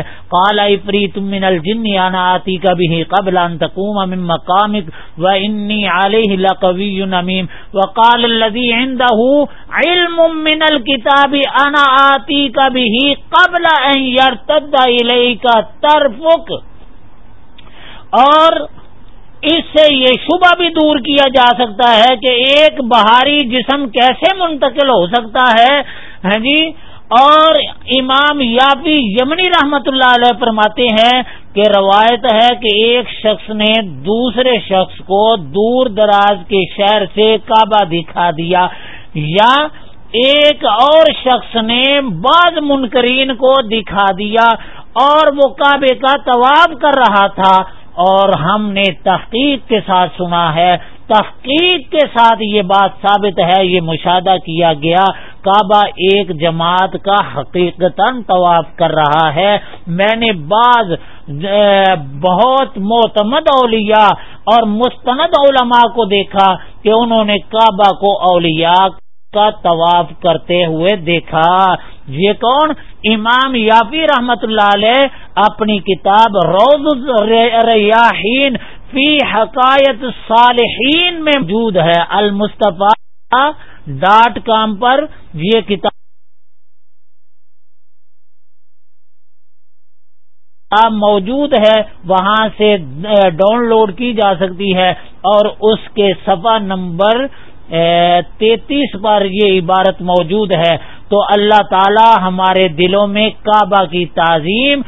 پری تم من الجن انا آتی کبھی قبل مقام و انی اِن علیم و کال علم من الكتاب انا آتی کبھی قبل علئی کا ترفک اور اس سے یہ شبہ بھی دور کیا جا سکتا ہے کہ ایک بہاری جسم کیسے منتقل ہو سکتا ہے جی اور امام یابی یمنی رحمت اللہ علیہ فرماتے ہیں کہ روایت ہے کہ ایک شخص نے دوسرے شخص کو دور دراز کے شہر سے کعبہ دکھا دیا یا ایک اور شخص نے بعض منکرین کو دکھا دیا اور وہ کعبے کا طواب کر رہا تھا اور ہم نے تحقیق کے ساتھ سنا ہے تحقیق کے ساتھ یہ بات ثابت ہے یہ مشاہدہ کیا گیا کعبہ ایک جماعت کا حقیقت طواف کر رہا ہے میں نے بعض بہت معتمد اولیاء اور مستند علماء کو دیکھا کہ انہوں نے کعبہ کو اولیاء کا طواف کرتے ہوئے دیکھا یہ کون امام یافی رحمت اللہ علیہ اپنی کتاب روز ریاحین فی حقائق صالحین میں موجود ہے ڈاٹ کام پر یہ کتاب موجود ہے وہاں سے ڈاؤن لوڈ کی جا سکتی ہے اور اس کے صفحہ نمبر تینتیس پر یہ عبارت موجود ہے تو اللہ تعالی ہمارے دلوں میں کعبہ کی تعظیم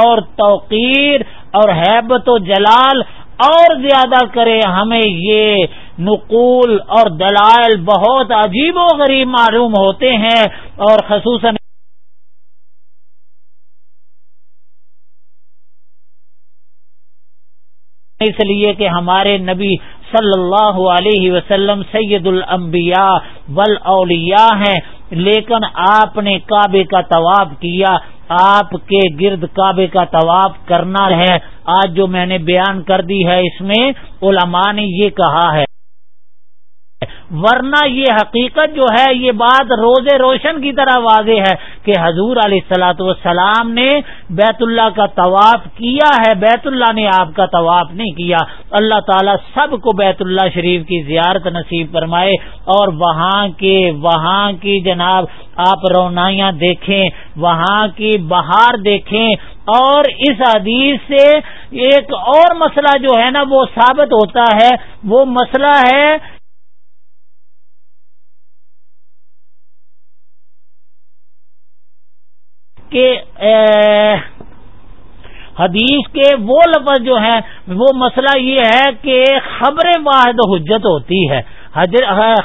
اور توقیر اور حیبت و جلال اور زیادہ کرے ہمیں یہ نقول اور دلائل بہت عجیب و غریب معلوم ہوتے ہیں اور خصوصاً اس لیے کہ ہمارے نبی صلی اللہ علیہ وسلم سید الانبیاء والاولیاء ہیں لیکن آپ نے کعبے کا طواب کیا آپ کے گرد کعبے کا طواف کرنا ہے آج جو میں نے بیان کر دی ہے اس میں علماء نے یہ کہا ہے ورنہ یہ حقیقت جو ہے یہ بات روز روشن کی طرح واضح ہے کہ حضور علیہ السلاۃ والسلام نے بیت اللہ کا طواف کیا ہے بیت اللہ نے آپ کا طواف نہیں کیا اللہ تعالیٰ سب کو بیت اللہ شریف کی زیارت نصیب فرمائے اور وہاں کے وہاں کی جناب آپ رونائیاں دیکھیں وہاں کی بہار دیکھیں اور اس حدیث سے ایک اور مسئلہ جو ہے نا وہ ثابت ہوتا ہے وہ مسئلہ ہے حدیث کے وہ لفظ جو ہیں وہ مسئلہ یہ ہے کہ خبر واحد حجت ہوتی ہے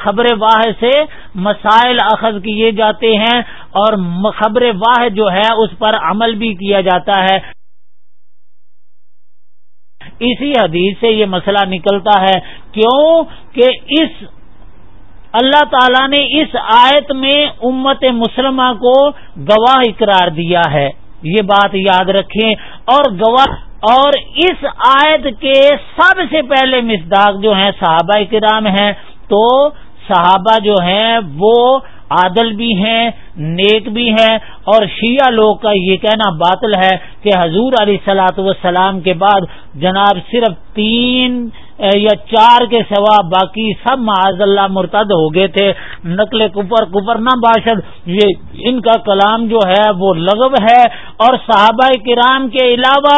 خبر واحد سے مسائل اخذ کیے جاتے ہیں اور خبر واحد جو ہے اس پر عمل بھی کیا جاتا ہے اسی حدیث سے یہ مسئلہ نکلتا ہے کیوں کہ اس اللہ تعالی نے اس آیت میں امت مسلمہ کو گواہ اقرار دیا ہے یہ بات یاد رکھیں اور گواہ اور اس آیت کے سب سے پہلے مزداق جو ہیں صحابہ اکرام ہیں تو صحابہ جو ہیں وہ عادل بھی ہیں نیک بھی ہیں اور شیعہ لوگ کا یہ کہنا باطل ہے کہ حضور علیہ سلاۃ وسلام کے بعد جناب صرف تین یا چار کے سوا باقی سب معاذ اللہ مرتد ہو گئے تھے نقل کپر نہ باشد یہ ان کا کلام جو ہے وہ لغب ہے اور صحابہ کرام کے علاوہ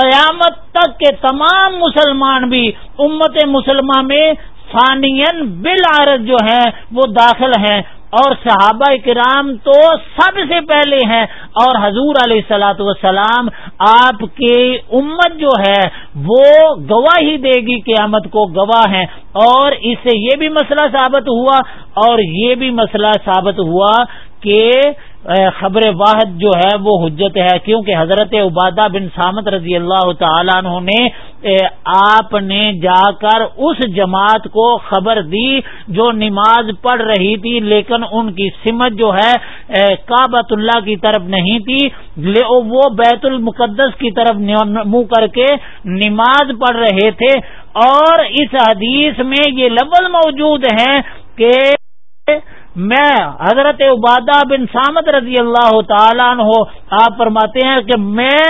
قیامت تک کے تمام مسلمان بھی امت مسلمہ میں فانین بل عرض جو ہیں وہ داخل ہیں اور صحابہ کرام تو سب سے پہلے ہیں اور حضور علیہ سلاۃ وسلام آپ کی امت جو ہے وہ گواہی دے گی قیامت کو گواہ ہیں اور اس سے یہ بھی مسئلہ ثابت ہوا اور یہ بھی مسئلہ ثابت ہوا کہ خبر واحد جو ہے وہ حجت ہے کیونکہ حضرت عبادہ بن سامت رضی اللہ تعالیٰ عنہ نے آپ نے جا کر اس جماعت کو خبر دی جو نماز پڑھ رہی تھی لیکن ان کی سمت جو ہے کابۃ اللہ کی طرف نہیں تھی وہ بیت المقدس کی طرف منہ کر کے نماز پڑھ رہے تھے اور اس حدیث میں یہ لفظ موجود ہیں کہ میں حضرت عبادہ بن سامد رضی اللہ تعالیٰ عنہ آپ فرماتے ہیں کہ میں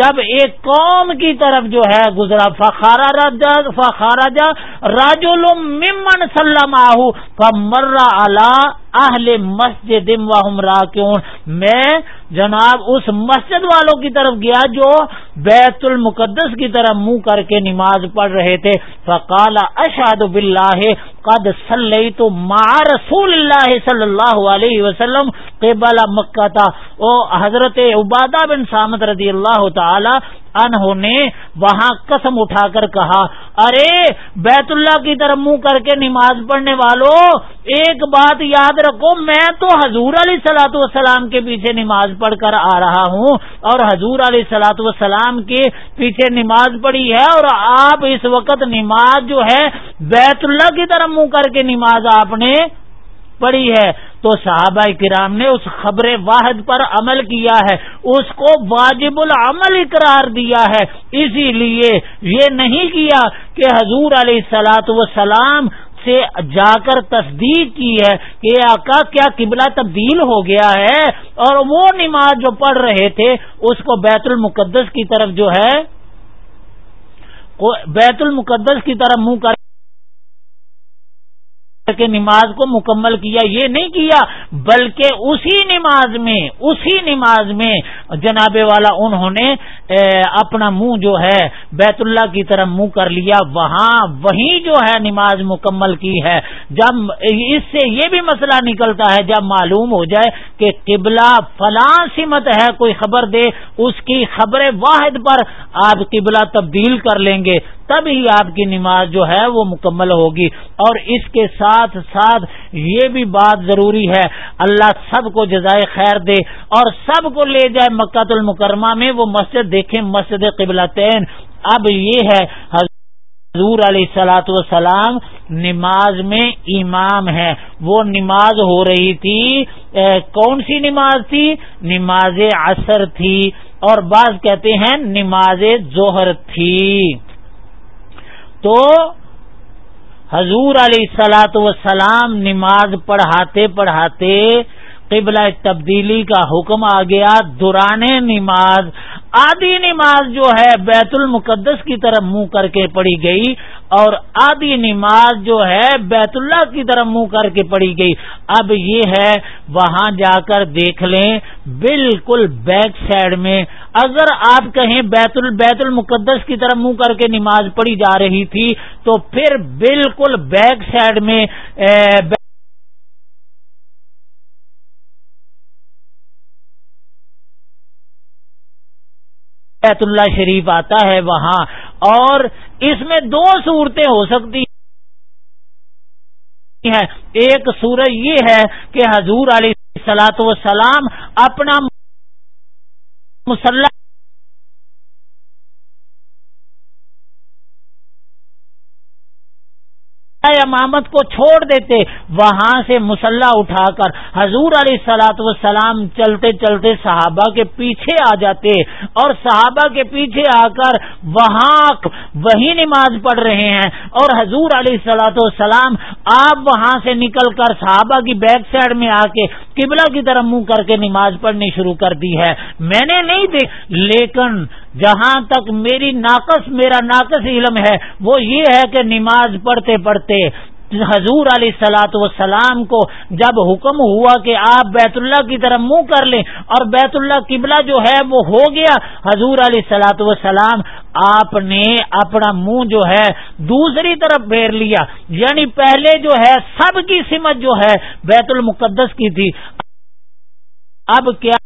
جب ایک قوم کی طرف جو ہے گزرا فخارا رجا فخارا جا راج المن سلم فمر اللہ اہل مسجد میں جناب اس مسجد والوں کی طرف گیا جو بیت المقدس کی طرف منہ کر کے نماز پڑھ رہے تھے فقال قد صلی اللہ علیہ وسلم قبل مکہ او حضرت عبادہ بن سامت رضی اللہ تعالی انہوں نے وہاں قسم اٹھا کر کہا ارے بیت اللہ کی طرف منہ کر کے نماز پڑھنے والوں ایک بات یاد رکھو میں تو حضور علیہ سلاۃ والسلام کے پیچھے نماز پڑھ کر آ رہا ہوں اور حضور علیہ سلاۃ والسلام کے پیچھے نماز پڑھی ہے اور آپ اس وقت نماز جو ہے بیت اللہ کی طرح منہ کر کے نماز آپ نے پڑھی ہے تو صحابہ کرام نے اس خبر واحد پر عمل کیا ہے اس کو واجب العمل اقرار دیا ہے اسی لیے یہ نہیں کیا کہ حضور علیہ و سلام سے جا کر تصدیق کی ہے کہ آقا کیا قبلہ تبدیل ہو گیا ہے اور وہ نماز جو پڑھ رہے تھے اس کو بیت المقدس کی طرف جو ہے بیت المقدس کی طرف منہ کر کے نماز کو مکمل کیا یہ نہیں کیا بلکہ اسی نماز میں اسی نماز میں جناب والا انہوں نے اپنا منہ جو ہے بیت اللہ کی طرف منہ کر لیا وہاں وہیں جو ہے نماز مکمل کی ہے جب اس سے یہ بھی مسئلہ نکلتا ہے جب معلوم ہو جائے کہ قبلہ فلاں سمت ہے کوئی خبر دے اس کی خبر واحد پر آپ قبلہ تبدیل کر لیں گے تب ہی آپ کی نماز جو ہے وہ مکمل ہوگی اور اس کے ساتھ ساتھ ساتھ یہ بھی بات ضروری ہے اللہ سب کو جزائے خیر دے اور سب کو لے جائے مکہ المکرمہ میں وہ مسجد دیکھیں مسجد قبلہ تین اب یہ ہے حضور علیہ سلاۃ وسلام نماز میں امام ہے وہ نماز ہو رہی تھی کون سی نماز تھی نماز عصر تھی اور بعض کہتے ہیں نماز ظہر تھی تو حضور علیہ السلاۃ وسلام نماز پڑھاتے پڑھاتے قبلہ تبدیلی کا حکم آ گیا دوران نماز آدھی نماز جو ہے بیت المقدس کی طرف منہ کر کے پڑی گئی اور آدھی نماز جو ہے بیت اللہ کی طرف منہ کر کے پڑی گئی اب یہ ہے وہاں جا کر دیکھ لیں بالکل بیک سائڈ میں اگر آپ کہیں بیت البیت المقدس کی طرف منہ کر کے نماز پڑی جا رہی تھی تو پھر بالکل بیک سائڈ میں بیت اللہ شریف آتا ہے وہاں اور اس میں دو صورتیں ہو سکتی ہیں ایک صورت یہ ہے کہ حضور علیہ سلاۃ وسلام اپنا مسلح امامت کو چھوڑ دیتے وہاں سے مسلح اٹھا کر حضور علیہ سلاۃ وسلام چلتے چلتے صحابہ کے پیچھے آ جاتے اور صحابہ کے پیچھے آ کر وہاں وہی نماز پڑھ رہے ہیں اور حضور علیہ سلاۃ وسلام آپ وہاں سے نکل کر صحابہ کی بیک سائڈ میں آ کے قبلہ کی طرح منہ کر کے نماز پڑھنی شروع کر دی ہے میں نے نہیں دیکھ لیکن جہاں تک میری ناقص میرا ناقص علم ہے وہ یہ ہے کہ نماز پڑھتے پڑھتے حضور علیہ سلاۃ وسلام کو جب حکم ہوا کہ آپ بیت اللہ کی طرح منہ کر لیں اور بیت اللہ قبلہ جو ہے وہ ہو گیا حضور علیہ سلاۃ وسلام آپ نے اپنا منہ جو ہے دوسری طرف پھیر لیا یعنی پہلے جو ہے سب کی سمت جو ہے بیت المقدس کی تھی اب کیا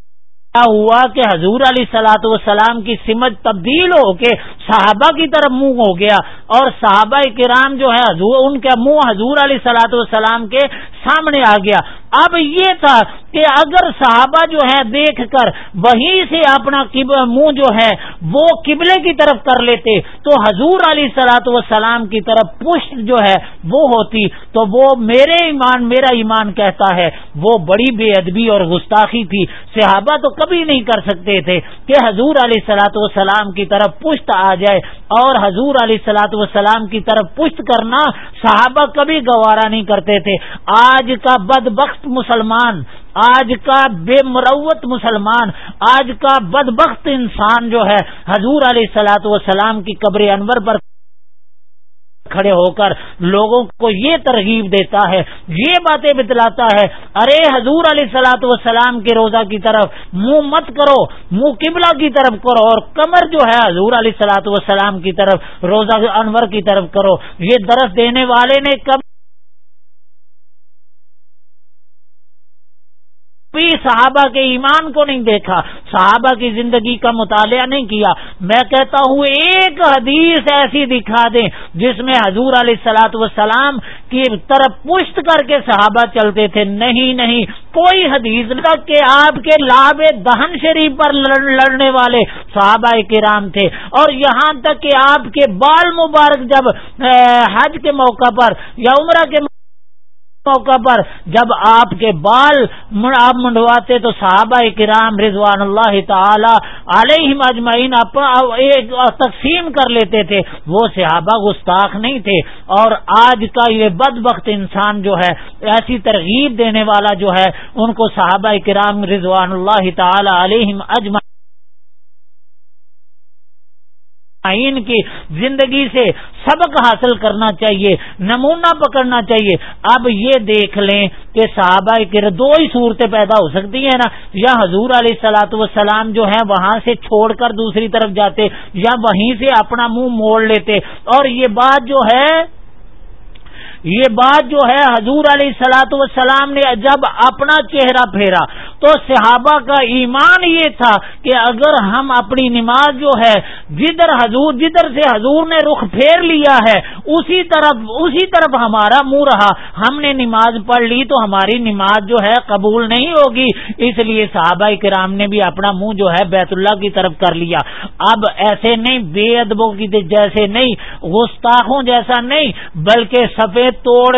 ہوا کہ حضور علی وسلام کی سمت تبدیل ہو کے صحابہ کی طرف منہ ہو گیا اور صحابہ کرام جو ہے ان کا منہ علیہ علی وسلام کے سامنے آ گیا اب یہ تھا کہ اگر صحابہ جو ہے دیکھ کر وہیں سے اپنا منہ جو ہے وہ قبلے کی طرف کر لیتے تو حضور علی سلاد و سلام کی طرف پشت جو ہے وہ ہوتی تو وہ میرے ایمان میرا ایمان کہتا ہے وہ بڑی بے ادبی اور گستاخی تھی صحابہ تو کبھی نہیں کر سکتے تھے کہ حضور علی سلاد و سلام کی طرف پشت آ جائے اور حضور علی وسلام کی طرف پشت کرنا صحابہ کبھی گوارا نہیں کرتے تھے آج کا بد مسلمان آج کا بے مروت مسلمان آج کا بدبخت انسان جو ہے حضور علیہ سلاۃ وسلام کی قبر انور پر کھڑے ہو کر لوگوں کو یہ ترغیب دیتا ہے یہ باتیں بتلاتا ہے ارے حضور علیہ سلاۃ وسلام کے روزہ کی طرف منہ مت کرو منہ قبلہ کی طرف کرو اور کمر جو ہے حضور علیہ سلاۃ وسلام کی طرف روزہ انور کی طرف کرو یہ درخت دینے والے نے کب بھی صحابہ کے ایمان کو نہیں دیکھا صحابہ کی زندگی کا مطالعہ نہیں کیا میں کہتا ہوں ایک حدیث ایسی دکھا دیں جس میں حضور علیہ وسلام کی طرف پشت کر کے صحابہ چلتے تھے نہیں نہیں کوئی حدیث کہ آپ کے لاب دہن شریف پر لڑنے والے صحابہ کرام تھے اور یہاں تک کہ آپ کے بال مبارک جب حج کے موقع پر یا عمرہ کے موقع پر جب آپ کے بال آپ منڈواتے تو صحابہ کرام رضوان اللہ تعالی علیہ اجمعین ایک تقسیم کر لیتے تھے وہ صحابہ گستاخ نہیں تھے اور آج کا یہ بد بخت انسان جو ہے ایسی ترغیب دینے والا جو ہے ان کو صحابہ کرام رضوان اللہ تعالی علیہ اجمعین آئین کی زندگی سے سبق حاصل کرنا چاہیے نمونہ پکڑنا چاہیے اب یہ دیکھ لیں کہ صحابہ کر دو ہی صورتیں پیدا ہو سکتی ہیں نا یا حضور علیہ سلاۃ وسلام جو ہیں وہاں سے چھوڑ کر دوسری طرف جاتے یا وہیں سے اپنا منہ مو موڑ لیتے اور یہ بات جو ہے یہ بات جو ہے حضور علیہ سلاۃ وسلام نے جب اپنا چہرہ پھیرا تو صحابہ کا ایمان یہ تھا کہ اگر ہم اپنی نماز جو ہے جدھر حضور جدھر سے حضور نے رخ پھیر لیا ہے اسی اسی طرف طرف ہمارا منہ رہا ہم نے نماز پڑھ لی تو ہماری نماز جو ہے قبول نہیں ہوگی اس لیے صحابہ کرام نے بھی اپنا منہ جو ہے بیت اللہ کی طرف کر لیا اب ایسے نہیں بے ادبوں کی جیسے نہیں گستاخوں جیسا نہیں بلکہ سفید توڑ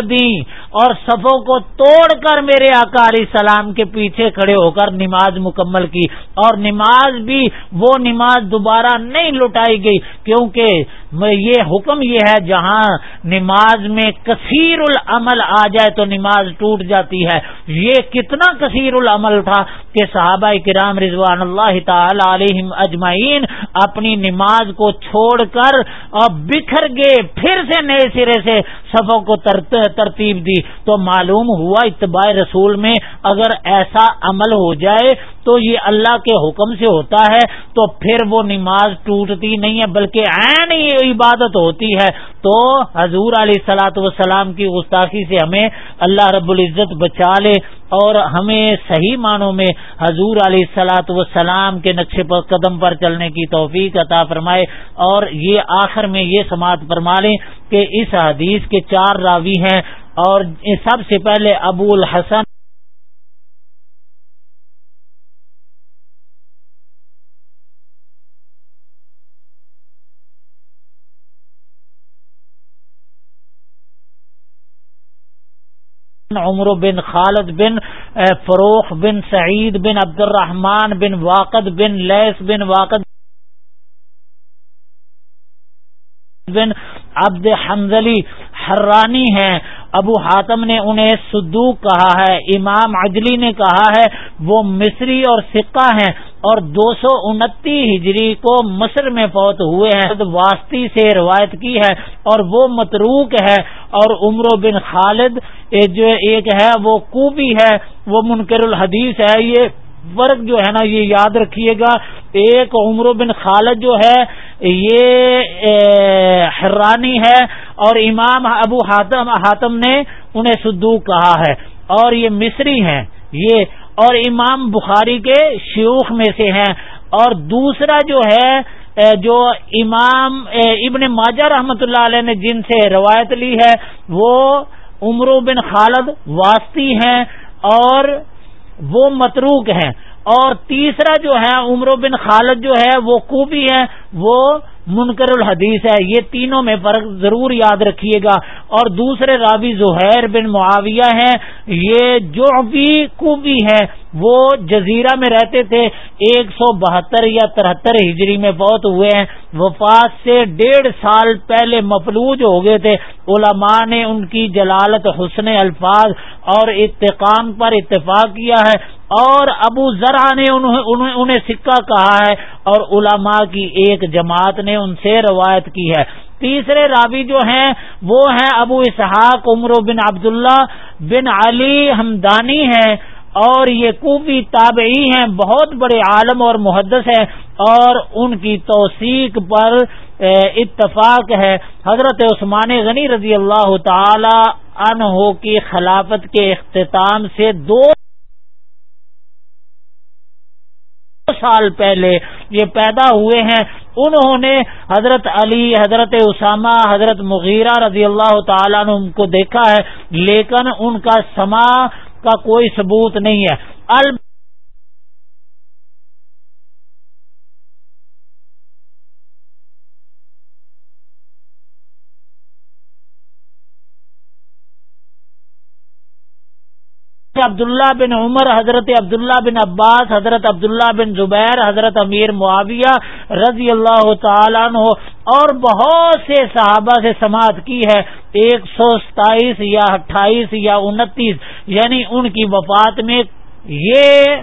اور صفوں کو توڑ کر میرے اکاری سلام کے پیچھے کھڑے ہو کر نماز مکمل کی اور نماز بھی وہ نماز دوبارہ نہیں لٹائی گئی کیونکہ یہ حکم یہ ہے جہاں نماز میں کثیر العمل آ جائے تو نماز ٹوٹ جاتی ہے یہ کتنا کثیر العمل تھا کہ صحابہ کرام رضوان اللہ تعالی علیہم اجمعین اپنی نماز کو چھوڑ کر اور بکھر گئے پھر سے نئے سرے سے صفوں کو ترتیب دی تو معلوم ہوا اتباع رسول میں اگر ایسا عمل ہو جائے تو یہ اللہ کے حکم سے ہوتا ہے تو پھر وہ نماز ٹوٹتی نہیں ہے بلکہ عین یہ عبادت ہوتی ہے تو حضور علیہ سلاۃ وسلام کی گستاخی سے ہمیں اللہ رب العزت بچا لے اور ہمیں صحیح معنوں میں حضور علیہ سلاۃ وسلام کے نقشے پر قدم پر چلنے کی توفیق عطا فرمائے اور یہ آخر میں یہ سماعت فرما لیں کہ اس حدیث کے چار راوی ہیں اور سب سے پہلے ابو الحسن عمر بن خالد بن فروخ بن سعید بن عبد الرحمن بن واقد بن لیس بن واقد بن عبد حمزلی حرانی ہیں ابو حاتم نے انہیں صدوق کہا ہے امام عجلی نے کہا ہے وہ مصری اور سکہ ہیں اور دو سو انتی ہجری کو مصر میں فوت ہوئے ہیں واسطی سے روایت کی ہے اور وہ متروک ہے اور عمر بن خالد جو ایک ہے وہ کوبی ہے وہ منکر الحدیث ہے یہ ورق جو ہے نا یہ یاد رکھیے گا ایک عمر بن خالد جو ہے یہ حرانی ہے اور امام ابو حاتم حاتم نے انہیں سدو کہا ہے اور یہ مصری ہیں یہ اور امام بخاری کے شیوخ میں سے ہیں اور دوسرا جو ہے جو امام ابن ماجہ رحمۃ اللہ علیہ نے جن سے روایت لی ہے وہ بن خالد واسطی ہیں اور وہ متروک ہیں اور تیسرا جو ہے عمر بن خالد جو ہے وہ کوبی ہے وہ منکر الحدیث ہے یہ تینوں میں فرق ضرور یاد رکھیے گا اور دوسرے راوی زہیر بن معاویہ ہیں یہ جو بھی کوبی ہیں وہ جزیرہ میں رہتے تھے ایک سو بہتر یا ترہتر ہجری میں بہت ہوئے ہیں وفات سے ڈیڑھ سال پہلے مفلوج ہو گئے تھے علماء نے ان کی جلالت حسن الفاظ اور اتقام پر اتفاق کیا ہے اور ابو ذرا نے انہیں سکہ کہا ہے اور علماء کی ایک جماعت نے ان سے روایت کی ہے تیسرے راوی جو ہیں وہ ہیں ابو اسحاق عمر بن عبداللہ بن علی ہمدانی ہیں اور یہ کوفی تابعی ہیں بہت بڑے عالم اور محدث ہیں اور ان کی توثیق پر اتفاق ہے حضرت عثمان غنی رضی اللہ تعالی عنہ کی خلافت کے اختتام سے دو سال پہلے یہ پیدا ہوئے ہیں انہوں نے حضرت علی حضرت اسامہ حضرت مغیرہ رضی اللہ تعالیٰ نے دیکھا ہے لیکن ان کا سما کا کوئی ثبوت نہیں ہے عبداللہ بن عمر حضرت عبداللہ بن عباس حضرت عبداللہ بن زبیر حضرت امیر معاویہ رضی اللہ تعالیٰ عنہ اور بہت سے صحابہ سے سماعت کی ہے ایک سو ستائیس یا اٹھائیس یا انتیس یعنی ان کی وفات میں یہ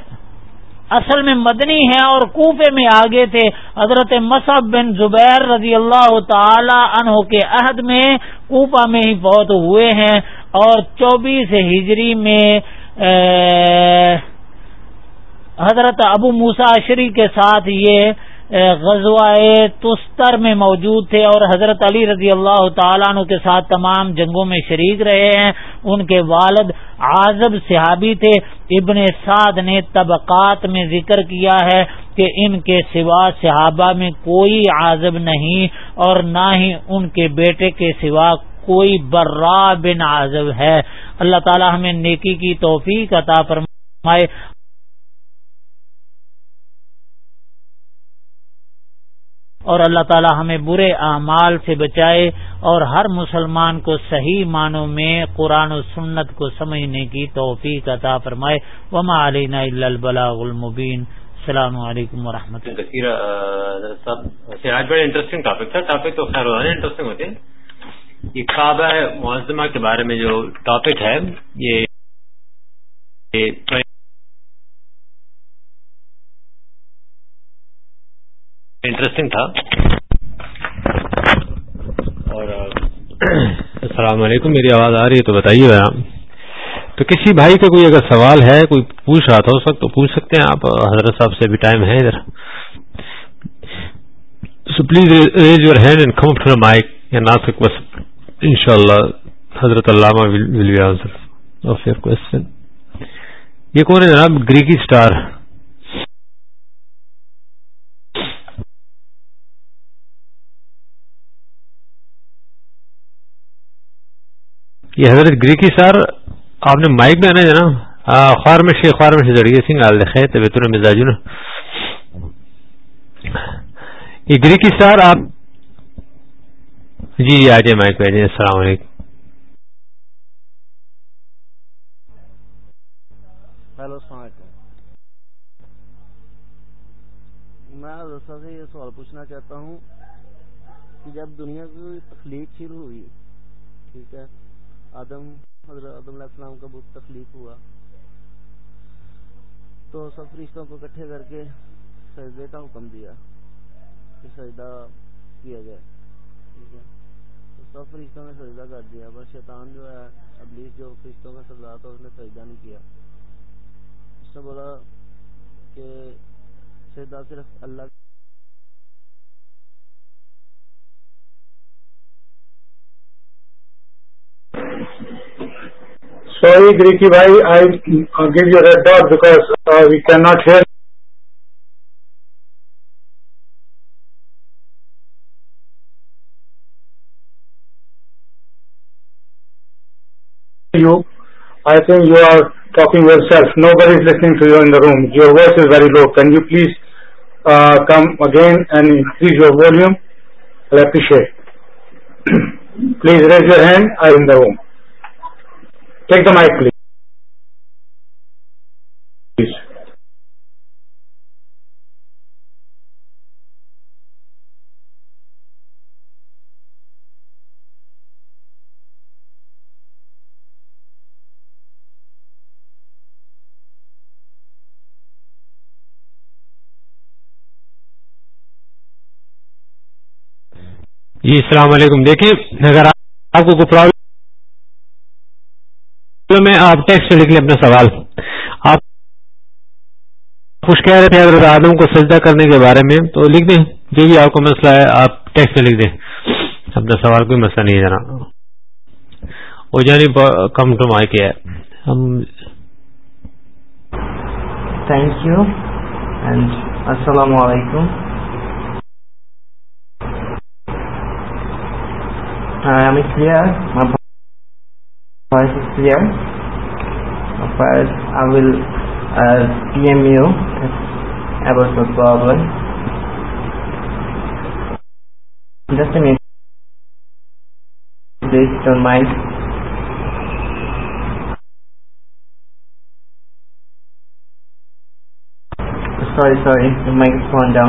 اصل میں مدنی ہے اور کوفے میں آگے تھے حضرت مصعب بن زبیر رضی اللہ تعالی عنہ کے عہد میں کوفہ میں ہی بہت ہوئے ہیں اور چوبیس ہجری میں حضرت ابو مسافری کے ساتھ یہ غزوہ تستر میں موجود تھے اور حضرت علی رضی اللہ تعالیٰ عنہ کے ساتھ تمام جنگوں میں شریک رہے ہیں ان کے والد عازب صحابی تھے ابن سعد نے طبقات میں ذکر کیا ہے کہ ان کے سوا صحابہ میں کوئی عازب نہیں اور نہ ہی ان کے بیٹے کے سوا کوئی برا بن آزم ہے اللہ تعالی ہمیں نیکی کی توفیق عطا فرمائے اور اللہ تعالی ہمیں برے اعمال سے بچائے اور ہر مسلمان کو صحیح معنوں میں قرآن و سنت کو سمجھنے کی توفیق عطا فرمائے وما علینا نل البلاغ المبین السلام علیکم و اللہ انٹرسٹنگ ٹاپک ٹاپک تھا تو خیر انٹرسٹنگ ہوتے ہیں یہ کعبہ معظمہ کے بارے میں جو ٹاپک ہے یہ انٹرسٹنگ تھا اور السلام علیکم میری آواز آ رہی ہے تو بتائیے گا تو کسی بھائی کا کوئی اگر سوال ہے کوئی پوچھ رہا تھا اس وقت تو پوچھ سکتے ہیں آپ حضرت صاحب سے بھی ٹائم ہے ادھر please raise your hand and come from mic یا نا سکوس ان شاء اللہ حضرت علامہ ول بی آنسر ہے جناب گریکی اسٹار یہ حضرت گریکی سار آپ نے مائک میں آنا ہے جناب خوار میں شیخ خوار میں سنگھ آل داجو نا یہ گریکی سار آپ جی جی آج مائک جی، السلام علیکم ہیلو السلام علیکم میں یہ سوال پوچھنا چاہتا ہوں کہ جب دنیا کی تخلیق شروع ہوئی ٹھیک ہے آدم حضرت آدم علیہ السلام کا بہت تخلیق ہوا تو سب رشتوں کو اکٹھے کر کے سجدے کا حکم دیا کہ سجدہ کیا جائے تو فرشتوں نے سجدہ کر دیا بس شیطان جو ہے ابلیس جو فرشتوں کا سردار تھا اس نے سجدہ نہیں کیا اس نے بولا کہ سجدہ صرف اللہ سوری گریکی بھائی I give your because we can not hear you. I think you are talking yourself. Nobody is listening to you in the room. Your voice is very low. Can you please uh, come again and increase your volume? I'll appreciate. <clears throat> Please raise your hand. I'm in the room. Take the mic, please. جی السلام علیکم دیکھیں اگر آپ کو کوئی problem میں آپ ٹیکسٹ لکھ لیں اپنا سوال آپ خوش کہہ رہے تھے اگر آدم کو سجدہ کرنے کے بارے میں تو لکھ دیں جو بھی آپ کو مسئلہ ہے آپ ٹیکسٹ میں لکھ دیں اپنا سوال کوئی مسئلہ نہیں ہے وہ جانی کم ٹو ہے ہم تھینک یو اینڈ السلام علیکم ساری ساری مائک فون ڈاؤن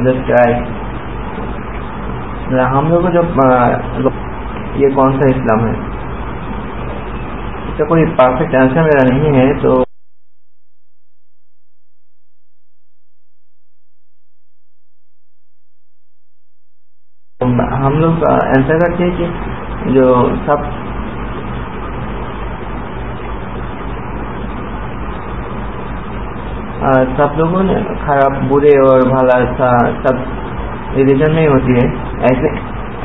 کیا ہے ہم لوگ جب یہ کون سا اسلام ہے اس کا کوئی پرفیکٹ آنسر میرا نہیں ہے تو ہم لوگ کرتے ہیں کہ جو سب سب لوگوں نے خراب برے اور بھلا سب ریلیجن میں ہوتی ہے ایسے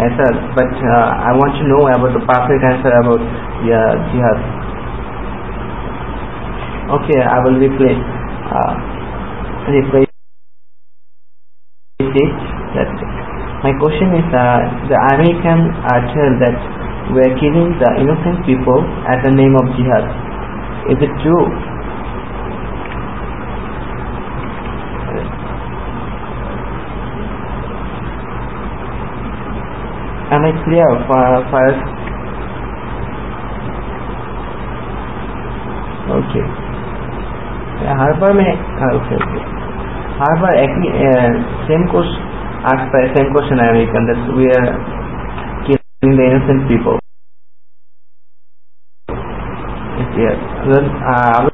ایسا but I want to know about the perfect answer about یا جہاد okay I will reply reply my question is the American are tell that we are killing the innocent people at the name of جہاد is it true فک ہر بار میں same کو same کوئی consider we are those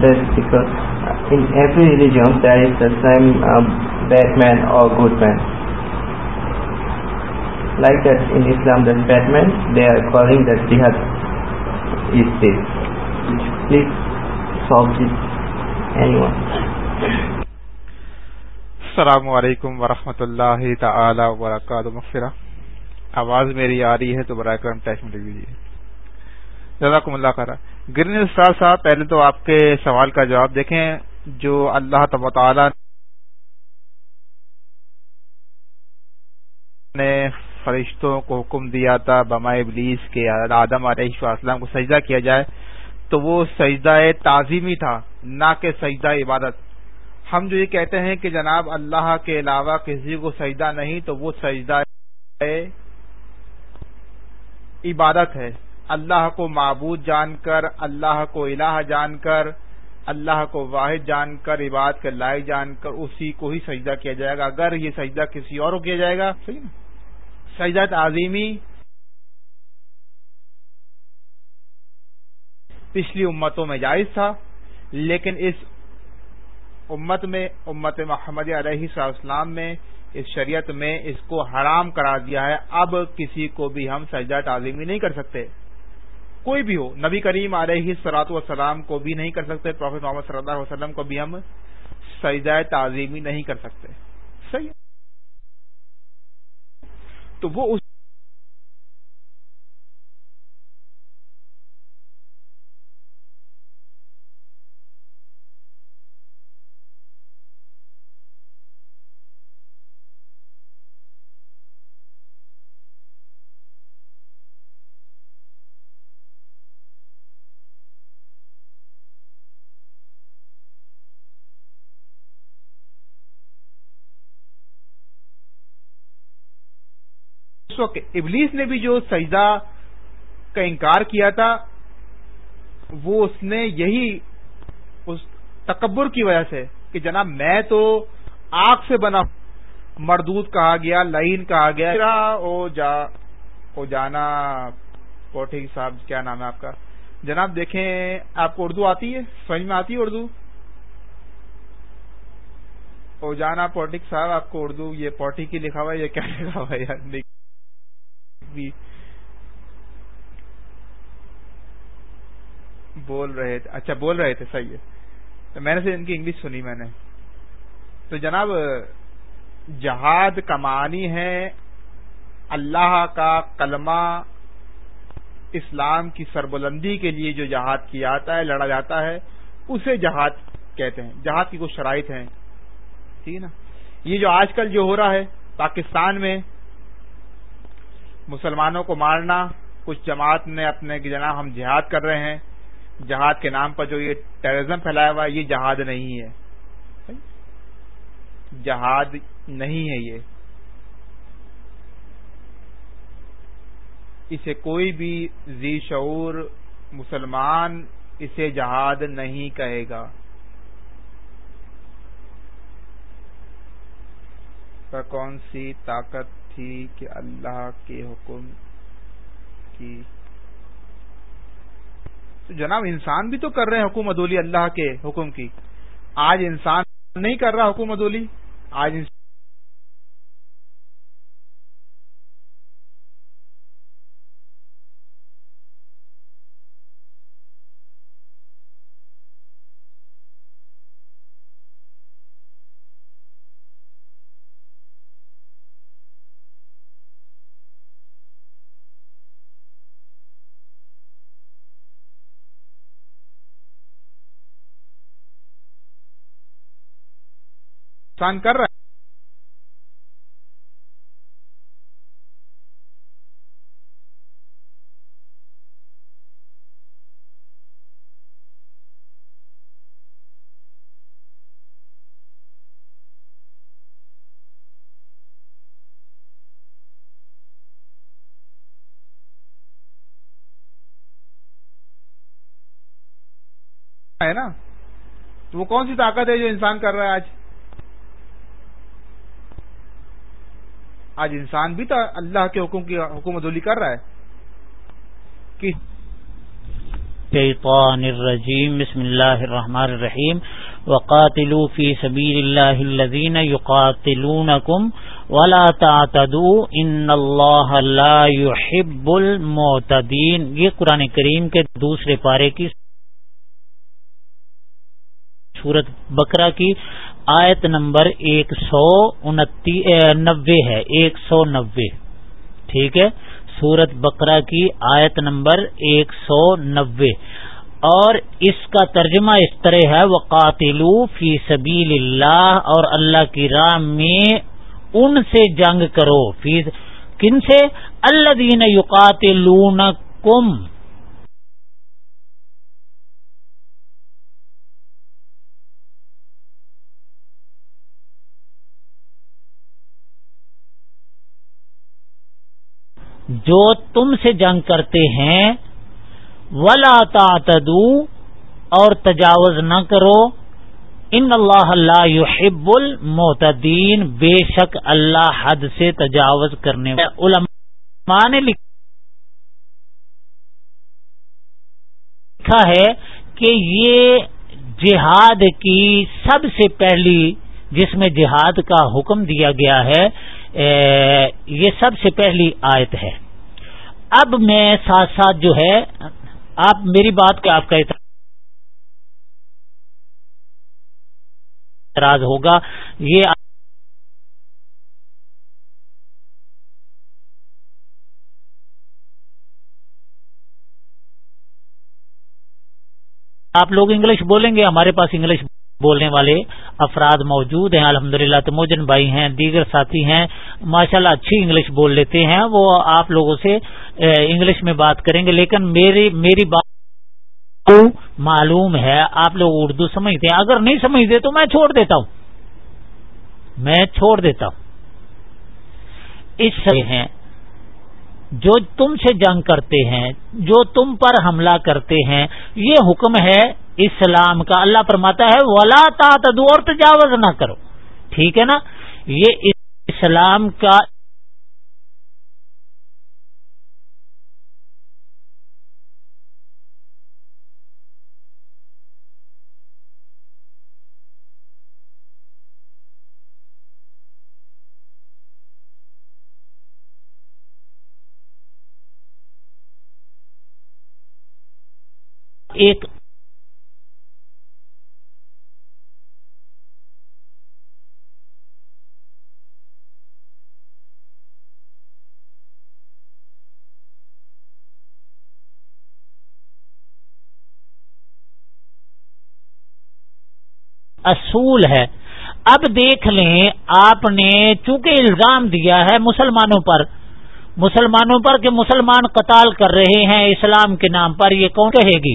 people region the bad man اور good man like that in Islam the Batman they are calling that jihad is this please solve this anyone السلام علیکم ورحمۃ اللہ تعالی وبرکاتہ مغفرہ آواز میری آ رہی ہے تو برائے کرم ٹیکس میں لکھ دیجیے جزاکم اللہ کرا گرین استاد صاحب پہلے تو آپ کے سوال کا جواب دیکھیں جو اللہ تب تعالی نے فرشتوں کو حکم دیا تھا بما ابلیس کے آدم علیہ السلام کو سجدہ کیا جائے تو وہ سجدہ تعظیمی تھا نہ کہ سجدہ عبادت ہم جو یہ کہتے ہیں کہ جناب اللہ کے علاوہ کسی کو سجدہ نہیں تو وہ سجدہ عبادت ہے اللہ کو معبود جان کر اللہ کو الہ جان کر اللہ کو واحد جان کر عبادت کے لائے جان کر اسی کو ہی سجدہ کیا جائے گا اگر یہ سجدہ کسی اور کو کیا جائے گا صحیح نا سجد عظیمی پچھلی امتوں میں جائز تھا لیکن اس امت میں امت محمد علیہ السلام میں اس شریعت میں اس کو حرام کرا دیا ہے اب کسی کو بھی ہم سجدہ عظیمی نہیں کر سکتے کوئی بھی ہو نبی کریم علیہ سلاط وسلام کو بھی نہیں کر سکتے پروفیٹ محمد صلی اللہ علیہ وسلم کو بھی ہم سجدہ تعظیمی نہیں کر سکتے صحیح تو وہ اس وقت ابلیس نے بھی جو سجدہ کا انکار کیا تھا وہ اس نے یہی اس تکبر کی وجہ سے کہ جناب میں تو آگ سے بنا مردود کہا گیا لائن کہا گیا او جا او جانا کوٹھی صاحب کیا نام ہے آپ کا جناب دیکھیں آپ کو اردو آتی ہے سمجھ میں آتی ہے اردو او جانا پوٹک صاحب آپ کو اردو یہ پوٹی کی لکھا ہوا ہے یہ کیا لکھا ہوا ہے یار بھی بول رہے تھے اچھا بول رہے تھے صحیح ہے تو میں نے سے ان کی انگلش سنی میں نے تو جناب جہاد کمانی ہے اللہ کا کلمہ اسلام کی سربلندی کے لیے جو جہاد کیا جاتا ہے لڑا جاتا ہے اسے جہاد کہتے ہیں جہاد کی کچھ شرائط ہیں ٹھیک ہے نا یہ جو آج کل جو ہو رہا ہے پاکستان میں مسلمانوں کو مارنا کچھ جماعت نے اپنے جناب ہم جہاد کر رہے ہیں جہاد کے نام پر جو یہ ٹیررزم پھیلایا ہوا یہ جہاد نہیں ہے جہاد نہیں ہے یہ اسے کوئی بھی ذی شعور مسلمان اسے جہاد نہیں کہے گا کون سی طاقت تھی کہ اللہ کے حکم کی تو جناب انسان بھی تو کر رہے ہیں حکم ادولی اللہ کے حکم کی آج انسان نہیں کر رہا حکم ادولی آج انسان کر رہا ہے ہے نا تو وہ کون سی طاقت ہے جو انسان کر رہا ہے آج آج انسان بھی تو اللہ کے حکم کی حکومت دولی کر رہا ہے شیطان الرجیم بسم اللہ الرحمن الرحیم وقاتلوا فی سبیل اللہ الذین یقاتلونکم ولا تعتدوا ان اللہ لا يحب المعتدین یہ قرآن کریم کے دوسرے پارے کی سورت بکرہ کی آیت نمبر ایک سو نوے ہے ایک سو نوے ٹھیک ہے سورت بقرہ کی آیت نمبر ایک سو نوے اور اس کا ترجمہ اس طرح ہے وہ قاتل فی سبیل اللہ اور اللہ کی راہ میں ان سے جنگ کرو فی کن سے اللہ دین یو قاتل کم جو تم سے جنگ کرتے ہیں ولا تعتدو اور تجاوز نہ کرو ان اللہ اللہ یحب المعتدین بے شک اللہ حد سے تجاوز کرنے علماء نے لکھا ہے کہ یہ جہاد کی سب سے پہلی جس میں جہاد کا حکم دیا گیا ہے یہ سب سے پہلی آیت ہے اب میں ساتھ ساتھ جو ہے آپ میری بات کا آپ کا اعتراض ہوگا یہ آپ لوگ انگلش بولیں گے ہمارے پاس انگلش بولنے والے افراد موجود ہیں الحمد للہ بھائی ہیں دیگر ساتھی ہیں ماشاءاللہ اچھی انگلش بول لیتے ہیں وہ آپ لوگوں سے انگلش میں بات کریں گے لیکن میری میری بات کو معلوم ہے آپ لوگ اردو سمجھتے ہیں اگر نہیں سمجھتے تو میں چھوڑ دیتا ہوں میں چھوڑ دیتا ہوں اس سے ہیں جو تم سے جنگ کرتے ہیں جو تم پر حملہ کرتے ہیں یہ حکم ہے اسلام کا اللہ پرماتا ہے ولا تا تدو اور تجاوز نہ کرو ٹھیک ہے نا یہ اسلام کا ایک اصول ہے اب دیکھ لیں آپ نے چونکہ الزام دیا ہے مسلمانوں پر مسلمانوں پر کہ مسلمان قتال کر رہے ہیں اسلام کے نام پر یہ کون کہے گی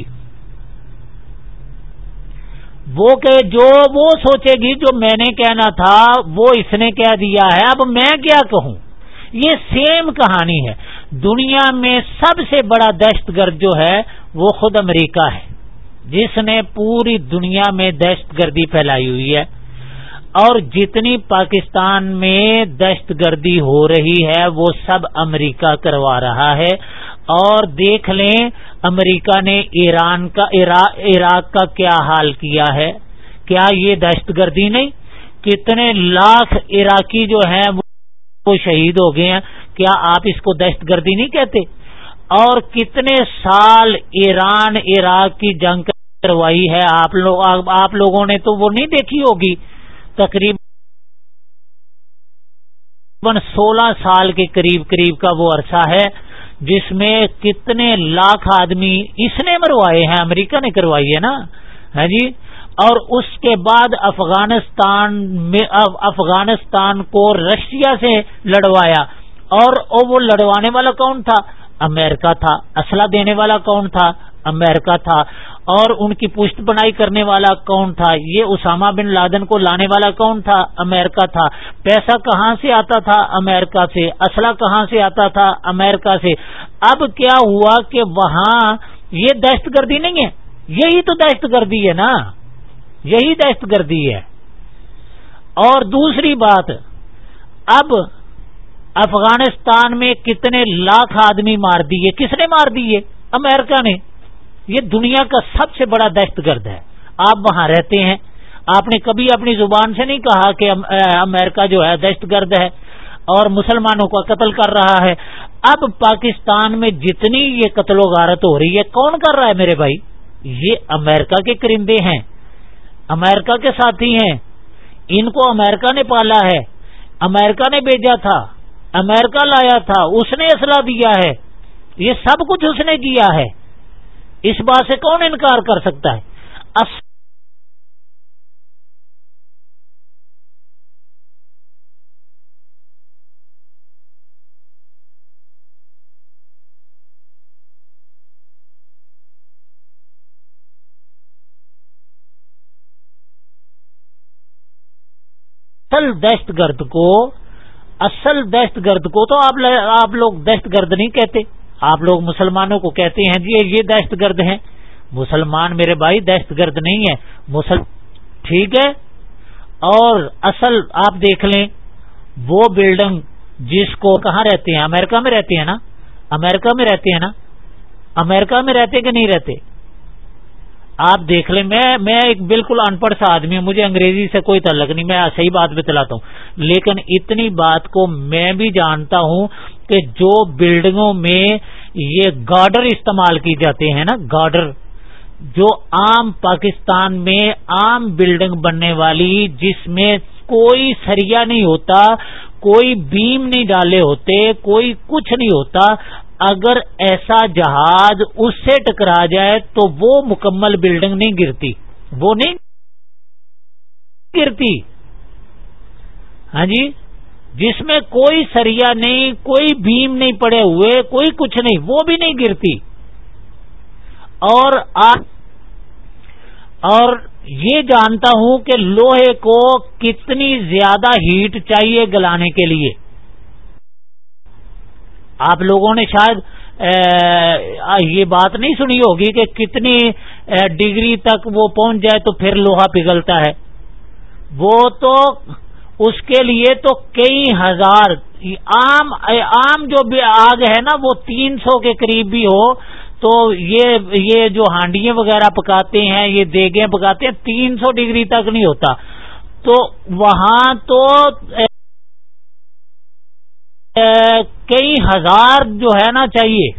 وہ کہ جو وہ سوچے گی جو میں نے کہنا تھا وہ اس نے کہہ دیا ہے اب میں کیا کہوں یہ سیم کہانی ہے دنیا میں سب سے بڑا دہشت گرد جو ہے وہ خود امریکہ ہے جس نے پوری دنیا میں دہشت گردی پھیلائی ہوئی ہے اور جتنی پاکستان میں دہشت گردی ہو رہی ہے وہ سب امریکہ کروا رہا ہے اور دیکھ لیں امریکہ نے ایران کا عراق کا کیا حال کیا ہے کیا یہ دہشت گردی نہیں کتنے لاکھ عراقی جو ہیں وہ شہید ہو گئے ہیں کیا آپ اس کو دہشت گردی نہیں کہتے اور کتنے سال ایران عراق کی جنگ کروائی ہے آپ لوگ آپ لوگوں نے تو وہ نہیں دیکھی ہوگی تقریباً سولہ سال کے قریب قریب کا وہ عرصہ ہے جس میں کتنے لاکھ آدمی اس نے مروائے ہیں امریکہ نے کروائی ہے نا ہے جی اور اس کے بعد افغانستان میں افغانستان کو رشیا سے لڑوایا اور وہ لڑوانے والا کون تھا امریکہ تھا اسلحہ دینے والا کون تھا امریکہ تھا اور ان کی پشت بنائی کرنے والا کون تھا یہ اسامہ بن لادن کو لانے والا کون تھا امریکہ تھا پیسہ کہاں سے آتا تھا امریکہ سے اسلحہ کہاں سے آتا تھا امریکہ سے اب کیا ہوا کہ وہاں یہ دہشت گردی نہیں ہے یہی تو دہشت گردی ہے نا یہی دہشت گردی ہے اور دوسری بات اب افغانستان میں کتنے لاکھ آدمی مار دیے کس نے مار دیے امریکہ نے یہ دنیا کا سب سے بڑا دہشت گرد ہے آپ وہاں رہتے ہیں آپ نے کبھی اپنی زبان سے نہیں کہا کہ امریکہ جو ہے دہشت گرد ہے اور مسلمانوں کا قتل کر رہا ہے اب پاکستان میں جتنی یہ قتل و غارت ہو رہی ہے کون کر رہا ہے میرے بھائی یہ امریکہ کے کرندے ہیں امریکہ کے ساتھی ہیں ان کو امریکہ نے پالا ہے امریکہ نے بھیجا تھا امریکہ لایا تھا اس نے اصلاح دیا ہے یہ سب کچھ اس نے کیا ہے اس بات سے کون انکار کر سکتا ہے اصل دہشت گرد کو اصل دہشت گرد کو تو آپ لوگ دہشت گرد نہیں کہتے آپ لوگ مسلمانوں کو کہتے ہیں جی یہ دہشت گرد ہیں مسلمان میرے بھائی دہشت گرد نہیں ہے ٹھیک ہے اور اصل آپ دیکھ لیں وہ بلڈنگ جس کو کہاں رہتے ہیں امریکہ میں رہتے ہیں نا امریکہ میں رہتے ہیں نا امریکہ میں رہتے کہ نہیں رہتے آپ دیکھ لیں میں میں ایک بالکل ان پڑھ سا آدمی ہوں مجھے انگریزی سے کوئی تعلق نہیں میں صحیح بات ہوں لیکن اتنی بات کو میں بھی جانتا ہوں کہ جو بلڈنگوں میں یہ گارڈر استعمال کی جاتے ہیں نا گارڈر جو عام پاکستان میں عام بلڈنگ بننے والی جس میں کوئی سریا نہیں ہوتا کوئی بیم نہیں ڈالے ہوتے کوئی کچھ نہیں ہوتا اگر ایسا جہاز اس سے ٹکرا جائے تو وہ مکمل بلڈنگ نہیں گرتی وہ نہیں گرتی ہاں جی جس میں کوئی سریا نہیں کوئی بھیم نہیں پڑے ہوئے کوئی کچھ نہیں وہ بھی نہیں گرتی اور آپ اور یہ جانتا ہوں کہ لوہے کو کتنی زیادہ ہیٹ چاہیے گلانے کے لیے آپ لوگوں نے شاید یہ بات نہیں سنی ہوگی کہ کتنی ڈگری تک وہ پہنچ جائے تو پھر لوہا پگھلتا ہے وہ تو اس کے لیے تو کئی ہزار عام عام جو آگ ہے نا وہ تین سو کے قریب بھی ہو تو یہ جو ہانڈیاں وغیرہ پکاتے ہیں یہ دیگیں پکاتے ہیں تین سو ڈگری تک نہیں ہوتا تو وہاں تو کئی ہزار جو ہے نا چاہیے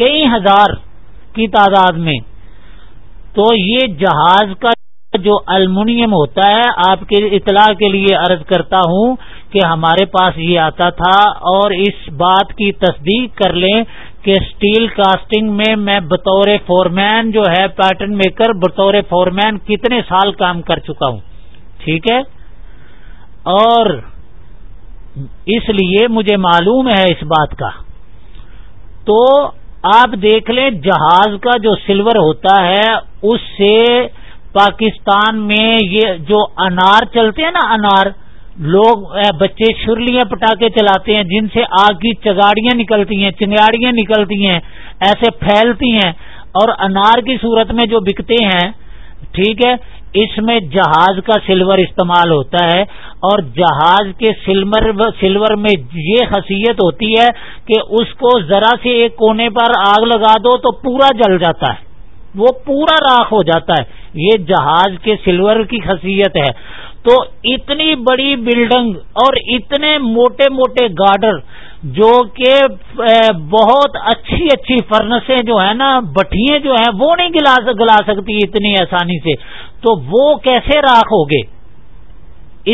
کئی ہزار کی تعداد میں تو یہ جہاز کا جو المونیم ہوتا ہے آپ کے اطلاع کے لیے عرض کرتا ہوں کہ ہمارے پاس یہ آتا تھا اور اس بات کی تصدیق کر لیں کہ اسٹیل کاسٹنگ میں میں بطور فورمین جو ہے پیٹرن میکر بطور فورمین کتنے سال کام کر چکا ہوں ٹھیک ہے اور اس لیے مجھے معلوم ہے اس بات کا تو آپ دیکھ لیں جہاز کا جو سلور ہوتا ہے اس سے پاکستان میں یہ جو انار چلتے ہیں نا انار لوگ بچے چرلیاں پٹاخے چلاتے ہیں جن سے آگ کی چگاڑیاں نکلتی ہیں چنگاڑیاں نکلتی ہیں ایسے پھیلتی ہیں اور انار کی صورت میں جو بکتے ہیں ٹھیک ہے اس میں جہاز کا سلور استعمال ہوتا ہے اور جہاز کے سلور سلور میں یہ خصیت ہوتی ہے کہ اس کو ذرا سے ایک کونے پر آگ لگا دو تو پورا جل جاتا ہے وہ پورا راک ہو جاتا ہے یہ جہاز کے سلور کی خصیت ہے تو اتنی بڑی بلڈنگ اور اتنے موٹے موٹے گارڈر جو کہ بہت اچھی اچھی فرنسیں جو ہے نا بٹھیے جو ہیں وہ نہیں گلا سکتی اتنی آسانی سے تو وہ کیسے راک ہو گے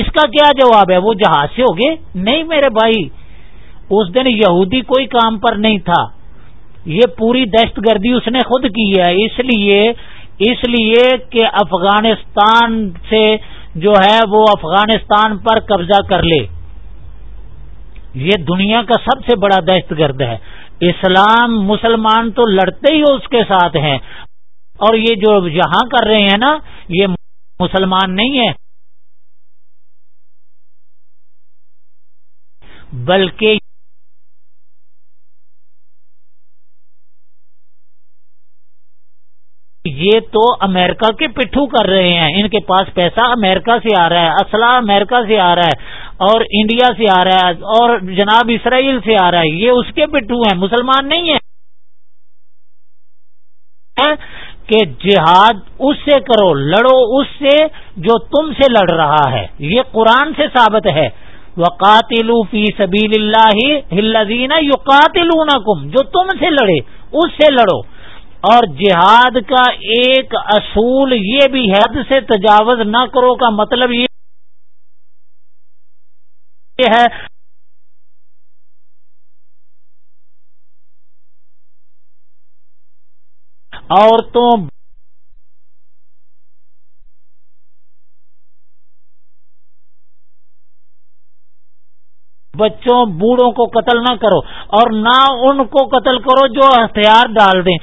اس کا کیا جواب ہے وہ جہاز سے ہوگے نہیں میرے بھائی اس دن یہودی کوئی کام پر نہیں تھا یہ پوری دہشت گردی اس نے خود کی ہے اس لیے اس لیے کہ افغانستان سے جو ہے وہ افغانستان پر قبضہ کر لے یہ دنیا کا سب سے بڑا دہشت گرد ہے اسلام مسلمان تو لڑتے ہی اس کے ساتھ ہیں اور یہ جو یہاں کر رہے ہیں نا یہ مسلمان نہیں ہے بلکہ یہ تو امریکہ کے پٹھو کر رہے ہیں ان کے پاس پیسہ امریکہ سے آ رہا ہے اسلحہ امریکہ سے آ رہا ہے اور انڈیا سے آ رہا ہے اور جناب اسرائیل سے آ رہا ہے یہ اس کے پٹھو ہیں مسلمان نہیں ہیں کہ جہاد اس سے کرو لڑو اس سے جو تم سے لڑ رہا ہے یہ قرآن سے ثابت ہے وقاتل فی سبیل اللہ ہلزین یو قاتل جو تم سے لڑے اس سے لڑو اور جہاد کا ایک اصول یہ بھی حد سے تجاوز نہ کرو کا مطلب یہ ہے عورتوں بچوں بوڑھوں کو قتل نہ کرو اور نہ ان کو قتل کرو جو ہتھیار ڈال دیں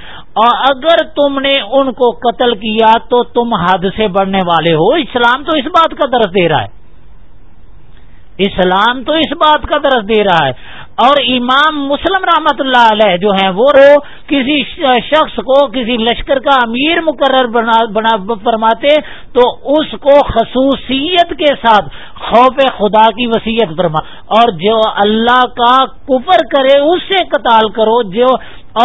اور اگر تم نے ان کو قتل کیا تو تم حد سے بڑھنے والے ہو اسلام تو اس بات کا درس دے رہا ہے اسلام تو اس بات کا درس دے رہا ہے اور امام مسلم رحمت اللہ علیہ جو ہیں وہ رو کسی شخص کو کسی لشکر کا امیر مقرر بنا, بنا فرماتے تو اس کو خصوصیت کے ساتھ خوف خدا کی وصیت فرما اور جو اللہ کا کفر کرے اس سے قتال کرو جو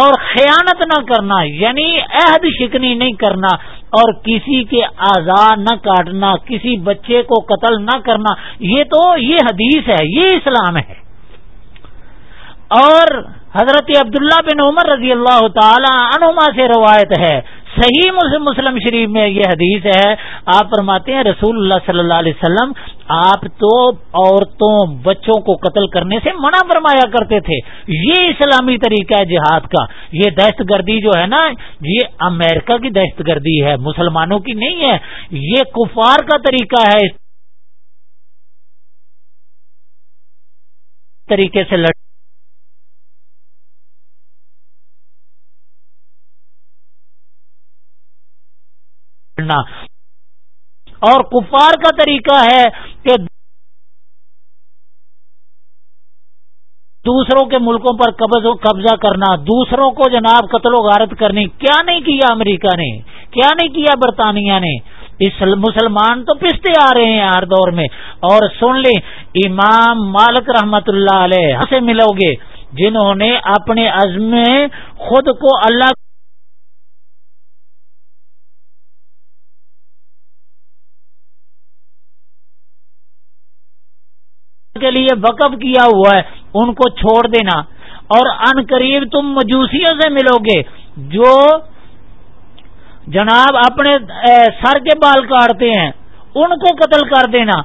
اور خیانت نہ کرنا یعنی عہد شکنی نہیں کرنا اور کسی کے آزاد نہ کاٹنا کسی بچے کو قتل نہ کرنا یہ تو یہ حدیث ہے یہ اسلام ہے اور حضرت عبداللہ بن عمر رضی اللہ تعالی عنہما سے روایت ہے صحیح مسلم شریف میں یہ حدیث ہے آپ فرماتے ہیں رسول اللہ صلی اللہ علیہ وسلم آپ تو عورتوں بچوں کو قتل کرنے سے منع فرمایا کرتے تھے یہ اسلامی طریقہ ہے جہاد کا یہ دہشت گردی جو ہے نا یہ امریکہ کی دہشت گردی ہے مسلمانوں کی نہیں ہے یہ کفار کا طریقہ ہے طریقے سے لڑ اور کفار کا طریقہ ہے کہ دوسروں کے ملکوں پر قبض و قبضہ کرنا دوسروں کو جناب قتل و غارت کرنی کیا نہیں کیا امریکہ نے کیا نہیں کیا برطانیہ نے مسلمان تو پستے آ رہے ہیں ہر دور میں اور سن لیں امام مالک رحمت اللہ علیہ سے ملو گے جنہوں نے اپنے عزم خود کو اللہ کے لیے وقف کیا ہوا ہے ان کو چھوڑ دینا اور ان قریب تم مجوسیوں سے ملو گے جو جناب اپنے سر کے بال کاٹتے ہیں ان کو قتل کر دینا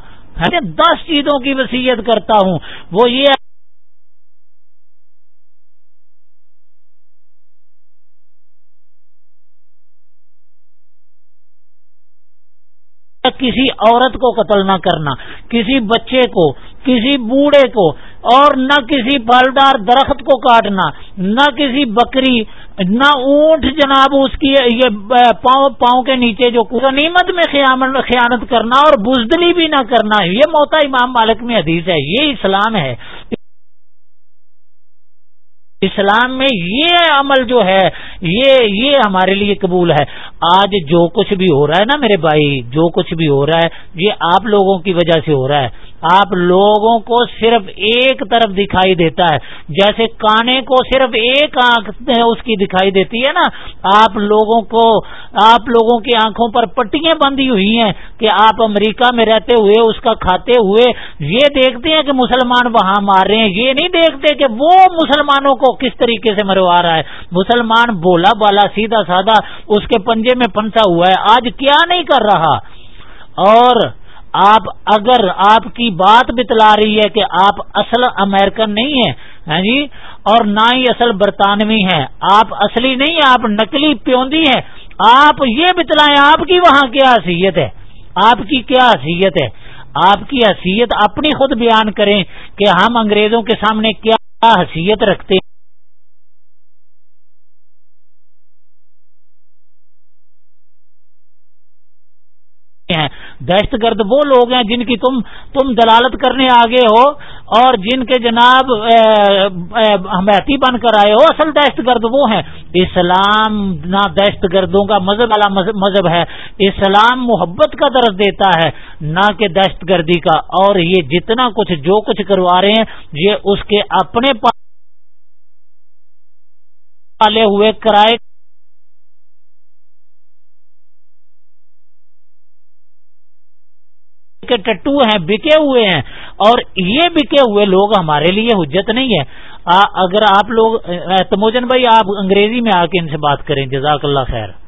میں دس چیزوں کی وسیعت کرتا ہوں وہ یہ کسی عورت کو قتل نہ کرنا کسی بچے کو کسی بوڑھے کو اور نہ کسی پھلدار درخت کو کاٹنا نہ کسی بکری نہ اونٹ جناب اس کی پاؤں کے نیچے جو غنیمت میں خیانت کرنا اور بزدلی بھی نہ کرنا یہ موتا امام مالک میں حدیث ہے یہ اسلام ہے اسلام میں یہ عمل جو ہے یہ یہ ہمارے لیے قبول ہے آج جو کچھ بھی ہو رہا ہے نا میرے بھائی جو کچھ بھی ہو رہا ہے یہ آپ لوگوں کی وجہ سے ہو رہا ہے آپ لوگوں کو صرف ایک طرف دکھائی دیتا ہے جیسے کانے کو صرف ایک آنکھ اس کی دکھائی دیتی ہے نا آپ لوگوں کو آپ لوگوں کی آنکھوں پر پٹیاں بندھی ہوئی ہیں کہ آپ امریکہ میں رہتے ہوئے اس کا کھاتے ہوئے یہ دیکھتے ہیں کہ مسلمان وہاں مار رہے ہیں یہ نہیں دیکھتے کہ وہ مسلمانوں کو کس طریقے سے مروا رہا ہے مسلمان بولا بالا سیدھا سادہ اس کے پنجے میں پھنسا ہوا ہے آج کیا نہیں کر رہا اور آپ اگر آپ کی بات بتلا رہی ہے کہ آپ اصل امریکن نہیں ہیں ہاں جی اور نہ ہی اصل برطانوی ہیں آپ اصلی نہیں آپ نکلی پیوندی ہیں آپ یہ بتلائیں آپ کی وہاں کیا حیثیت ہے آپ کی کیا حیثیت ہے آپ کی حیثیت اپنی خود بیان کریں کہ ہم انگریزوں کے سامنے کیا حیثیت رکھتے ہیں ہیں دہشت گرد وہ لوگ ہیں جن کی تم تم دلالت کرنے آگے ہو اور جن کے جناب حمایتی بن کر آئے ہو اصل دہشت گرد وہ ہیں اسلام نہ دہشت گردوں کا مذہب والا مذہب ہے اسلام محبت کا درد دیتا ہے نہ کہ دہشت گردی کا اور یہ جتنا کچھ جو کچھ کروا رہے ہیں یہ اس کے اپنے پاس پالے ہوئے کرائے کے ٹٹو ہیں بکے ہوئے ہیں اور یہ بکے ہوئے لوگ ہمارے لیے حجت نہیں ہے اگر آپ لوگ تموجن بھائی آپ انگریزی میں آ کے ان سے بات کریں جزاک اللہ خیر